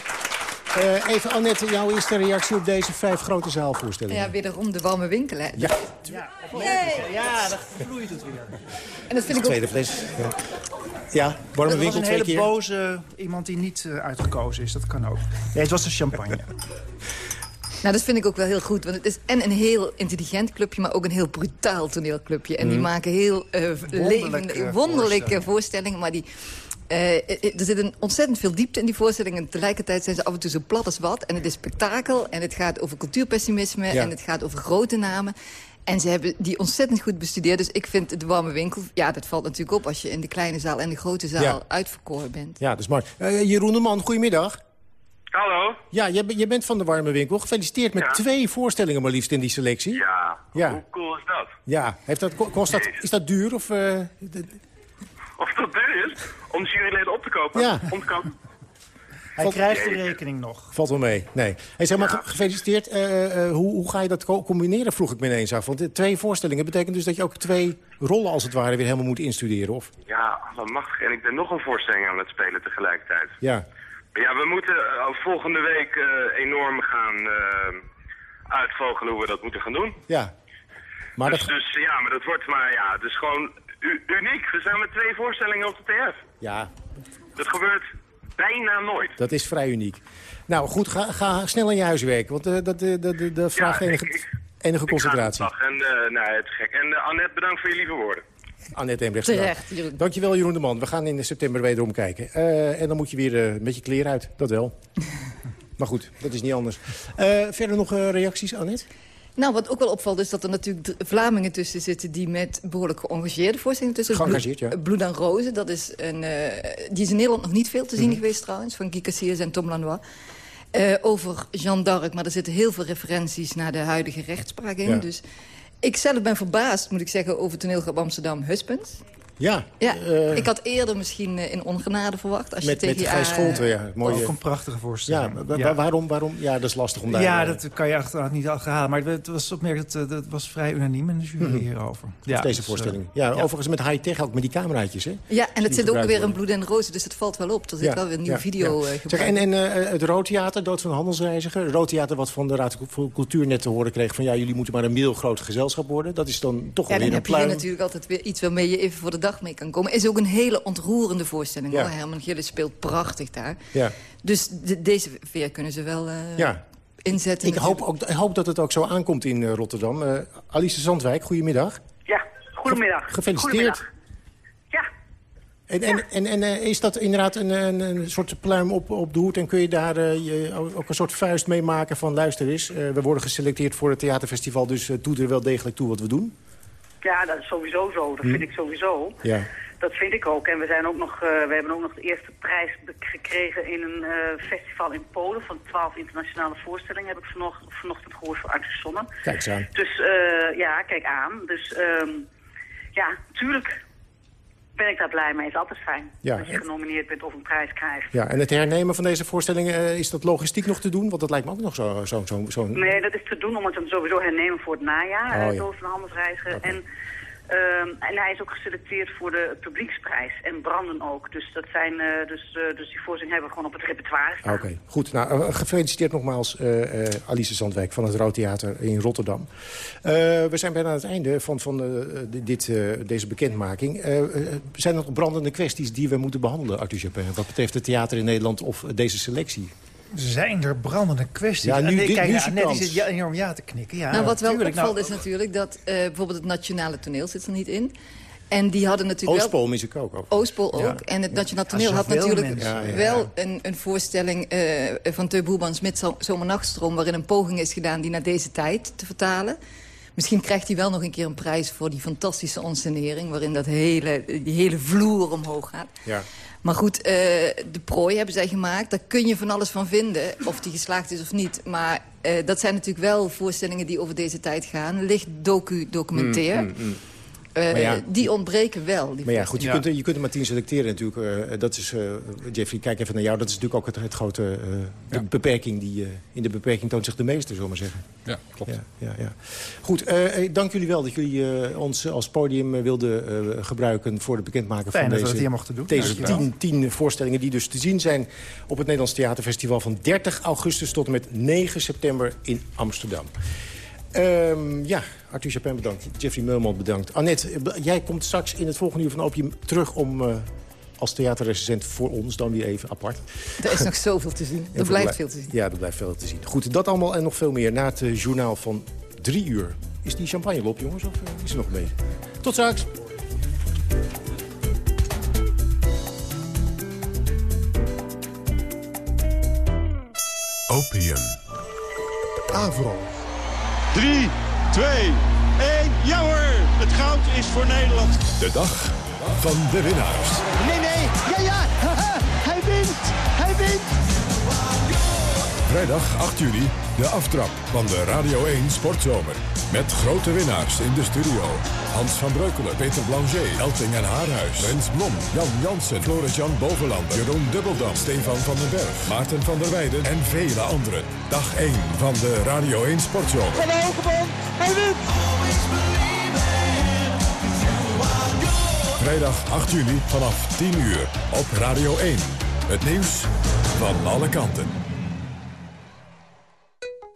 Eh, even Annette, jouw eerste reactie op deze vijf grote zaalvoorstellingen. Ja, wederom de warme winkel, hè. Ja. Yay. Ja, dan vloeit het weer. En dat vind ik ook... Tweede fles. Ja, ja warme Dat was winkel een twee hele keer. boze iemand die niet eh, uitgekozen is. Dat kan ook. Nee, het was de champagne. Nou, dat vind ik ook wel heel goed. Want het is en een heel intelligent clubje, maar ook een heel brutaal toneelclubje. En die Mm. maken heel eh, levende, voorstellingen. wonderlijke voorstellingen. Maar die, eh, er zit een ontzettend veel diepte in die voorstellingen. En tegelijkertijd zijn ze af en toe zo plat als wat. En het is spektakel. En het gaat over cultuurpessimisme. Ja. En het gaat over grote namen. En ze hebben die ontzettend goed bestudeerd. Dus ik vind de warme winkel... Ja, dat valt natuurlijk op als je in de kleine zaal en de grote zaal Ja. uitverkoren bent. Ja, dat is mooi. Eh, Jeroen de Man, goedemiddag. Hallo. Ja, je, je bent van de warme winkel. Gefeliciteerd met Ja. twee voorstellingen maar liefst in die selectie. Ja, Ja. hoe cool is dat? Ja, heeft dat, kost dat, is dat duur? Of, eh, Of dat duur is om de juryleden op te kopen. Ja. Om te kopen. Hij krijgt de rekening nog. Valt wel mee. Nee. Hey, zeg maar, ge- gefeliciteerd. Eh, eh, hoe, hoe ga je dat co- combineren, vroeg ik me ineens af. Want eh, twee voorstellingen betekent dus dat je ook twee rollen als het ware weer helemaal moet instuderen. Of? Ja, wat machtig. En ik ben nog een voorstelling aan het spelen tegelijkertijd. Ja. Maar ja, we moeten eh, volgende week eh, enorm gaan eh, uitvogelen hoe we dat moeten gaan doen. Ja. Maar dus, dat, dus ja, maar dat wordt maar ja, is gewoon u- uniek. We zijn met twee voorstellingen op de TF. ja, Dat gebeurt bijna nooit. dat is vrij uniek. Nou goed, ga, ga snel aan je huis werken. Want eh, dat, dat, dat, vraagt Ja, ik- enige, enige concentratie. Dag. En uh, nou, het is gek. En eh, Annette, bedankt voor je lieve woorden. Annette Embrechts. Terecht. Jeroen. Dankjewel Jeroen de Man. We gaan in september wederom kijken. Eh, en dan moet je weer eh, met je kleren uit. Dat wel. maar goed, dat is niet anders. Eh, verder nog eh, reacties, Annette? Nou, wat ook wel opvalt is dat er natuurlijk Vlamingen tussen zitten... die met behoorlijk geëngageerde voorstellingen tussen. Geëngageerd, ja. Bloed, en Rozen, dat is een, eh, die is in Nederland nog niet veel te zien Mhm. geweest trouwens... van Guy Cassiers en Tom Lanois. Eh, over Jeanne d'Arc, maar er zitten heel veel referenties... naar de huidige rechtspraak in. Ja. Dus Ik zelf ben verbaasd, moet ik zeggen, over toneelgroep Amsterdam Husbands. Ja. Ja, eh, ik had eerder misschien eh, in ongenade verwacht. Als je met, tegen met je Gijs Scholten, ja. Mooie, Ook een prachtige voorstelling. Ja, wa- Ja. wa- waarom, waarom? Ja, dat is lastig om daar... Ja, eh, dat kan je achteraf niet achterhalen. Maar het was opmerkelijk, dat, dat was vrij unaniem in de jury Mhm. hierover. Deze dus, voorstelling. eh, ja, overigens met high-tech ook, met die cameraatjes, hè? Ja, en het zit ook weer een worden. bloed en rozen, dus het valt wel op. Er zit wel weer een nieuw ja, video ja. eh, Zeg, en en eh, het Roodtheater, Dood van de Handelsreiziger. Het Roodtheater wat van de Raad voor Cultuur net te horen kreeg... van ja, jullie moeten maar een middelgroot gezelschap worden. Dat is dan toch Ja, wel dan weer een heb je pluim. natuurlijk altijd weer iets waarmee je even voor de dag mee kan komen. Is ook een hele ontroerende voorstelling. Ja. Hoor. Herman Gillis speelt prachtig daar. Ja. Dus de- deze veer kunnen ze wel eh, Ja. inzetten. Ik hoop, ook, ik hoop dat het ook zo aankomt in eh, Rotterdam. Eh, Alice Zandwijk, goedemiddag. Ja, goedemiddag. Gefeliciteerd. Goedemiddag. Ja. En, en, en, en is dat inderdaad een, een, een soort pluim op, op de hoed... en kun je daar je, ook een soort vuist mee maken van... luister eens, eh, we worden geselecteerd voor het theaterfestival... dus doet er wel degelijk toe wat we doen? Ja, dat is sowieso zo. Dat Hm. vind ik sowieso. Ja. Dat vind ik ook. En we, zijn ook nog, eh, we hebben ook nog de eerste prijs gekregen in een eh, festival in Polen... van 12 internationale voorstellingen, heb ik vanocht, vanochtend gehoord voor Sonne. Kijk eens aan. Dus eh, ja, kijk aan. Dus ehm, ja, tuurlijk ben ik daar blij mee. Het is altijd fijn Ja. als je genomineerd bent of een prijs krijgt. Ja, en het hernemen van deze voorstellingen, eh, is dat logistiek nog te doen? Want dat lijkt me ook nog zo'n... Zo, zo, zo Nee, dat is te doen om het dan sowieso hernemen voor het najaar, Oh, ja. Van Handelsreiziger. En, ehm, en hij is ook geselecteerd voor de publieksprijs en Branden ook. Dus, dat zijn, eh, dus, eh, dus die voorstelling hebben we gewoon op het repertoire. Oké, goed. Nou, eh, gefeliciteerd nogmaals Alice Zandwijk van het Roodtheater in Rotterdam. We zijn bijna aan het einde van, van dit, deze bekendmaking. Zijn er nog brandende kwesties die we moeten behandelen, Arthur Japin... wat betreft het theater in Nederland of deze selectie? Zijn er brandende kwesties? Ja, nu- En nee, kijk, nu is nou, net zit ja, enorm ja te knikken. Ja, nou, wat wel tuurlijk. opvalt Nou, is natuurlijk dat eh, bijvoorbeeld het nationale toneel zit er niet in. En die hadden natuurlijk Oostpool wel... mis ik ook. ook. Oostpool ook. Ja. En het Nationaal Toneel had natuurlijk mensen. Wel een, een voorstelling eh, van Teu Boelmans met Zo- Zomernachtstroom... waarin een poging is gedaan die naar deze tijd te vertalen. Misschien krijgt hij wel nog een keer een prijs voor die fantastische onscenering... waarin dat hele, die hele vloer omhoog gaat. Ja. Maar goed, eh, de prooi hebben zij gemaakt. Daar kun je van alles van vinden, of die geslaagd is of niet. Maar eh, dat zijn natuurlijk wel voorstellingen die over deze tijd gaan. Licht docu-documentair. Mm, mm, mm. Eh, ja. die ontbreken wel. Die Maar ja, goed, je, Ja. Kunt, er- je kunt er maar tien selecteren natuurlijk. eh, dat is, eh, Jeffrey, kijk even naar jou. Dat is natuurlijk ook het, het grote eh, de beperking. Die, eh, in de beperking toont zich de meester, zullen we maar zeggen. Ja, klopt. Ja, ja, ja. Goed, eh, eh, dank jullie wel dat jullie eh, ons als podium eh, wilden eh, gebruiken... voor het bekendmaken Fijn van deze, dat hier mochten doen. deze tien, tien voorstellingen... die dus te zien zijn op het Nederlands Theaterfestival... van 30 augustus tot en met 9 september in Amsterdam. Ehm, ja, Arthur Chapin bedankt. Jeffrey Meulman bedankt. Annette, eh, jij komt straks in het volgende uur van Opium terug... om eh, als theaterrecensent voor ons dan weer even apart. Er is nog zoveel te zien. En Er blijft blij- veel te zien. Ja, er blijft veel te zien. Goed, dat allemaal en nog veel meer na het eh, journaal van drie uur. Is die champagne op, jongens, of is er nog mee? Tot straks. Opium. Avro. 3, 2, 1. Ja hoor, het goud is voor Nederland. De dag van de winnaars. Nee, nee, ja, ja, haha, hij wint, hij wint. Vrijdag 8 juli, de aftrap van de Radio 1 Sportzomer. Met grote winnaars in de studio. Hans van Breukelen, Peter Blanger, Elting en Haarhuis. Rens Blom, Jan Jansen, Floris-Jan Bovenlander, Jeroen Dubbeldam, Stefan van den Berg, Maarten van der Weijden en vele anderen. Dag 1 van de Radio 1 Sportzomer. Van de Hogeband, hij wint. Vrijdag 8 juli vanaf 10 uur op Radio 1. Het nieuws van alle kanten.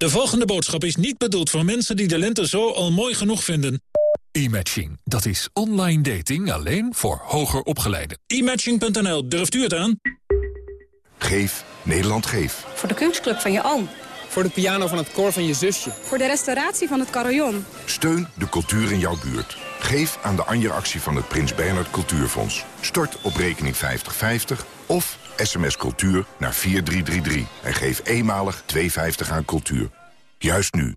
De volgende boodschap is niet bedoeld voor mensen die de lente zo al mooi genoeg vinden. E-matching, dat is online dating alleen voor hoger opgeleiden. E-matching.nl, durft u het aan? Geef Nederland Geef. Voor de kunstclub van je oom. Voor de piano van het koor van je zusje. Voor de restauratie van het carillon. Steun de cultuur in jouw buurt. Geef aan de Anja-actie van het Prins Bernhard Cultuurfonds. Stort op rekening 5050 of sms cultuur naar 4333. En geef eenmalig 2,50 aan cultuur. Juist nu.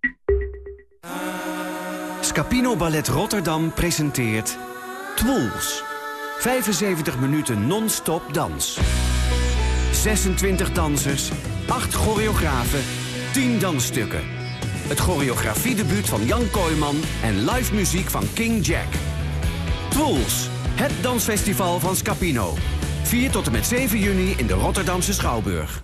Scapino Ballet Rotterdam presenteert Twools. 75 minuten non-stop dans. 26 dansers, 8 choreografen, 10 dansstukken. Het choreografiedebuut van Jan Kooijman en live muziek van King Jack. Twools, het dansfestival van Scapino. 4 tot en met 7 juni in de Rotterdamse Schouwburg.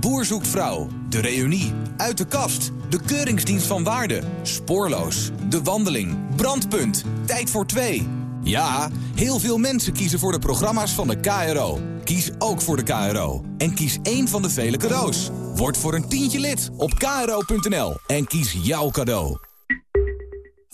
Boer zoekt vrouw, de reunie, uit de kast, de keuringsdienst van waarde, spoorloos, de wandeling, brandpunt, tijd voor twee. Ja, heel veel mensen kiezen voor de programma's van de KRO. Kies ook voor de KRO en kies één van de vele cadeaus. Word voor een tientje lid op kro.nl en kies jouw cadeau.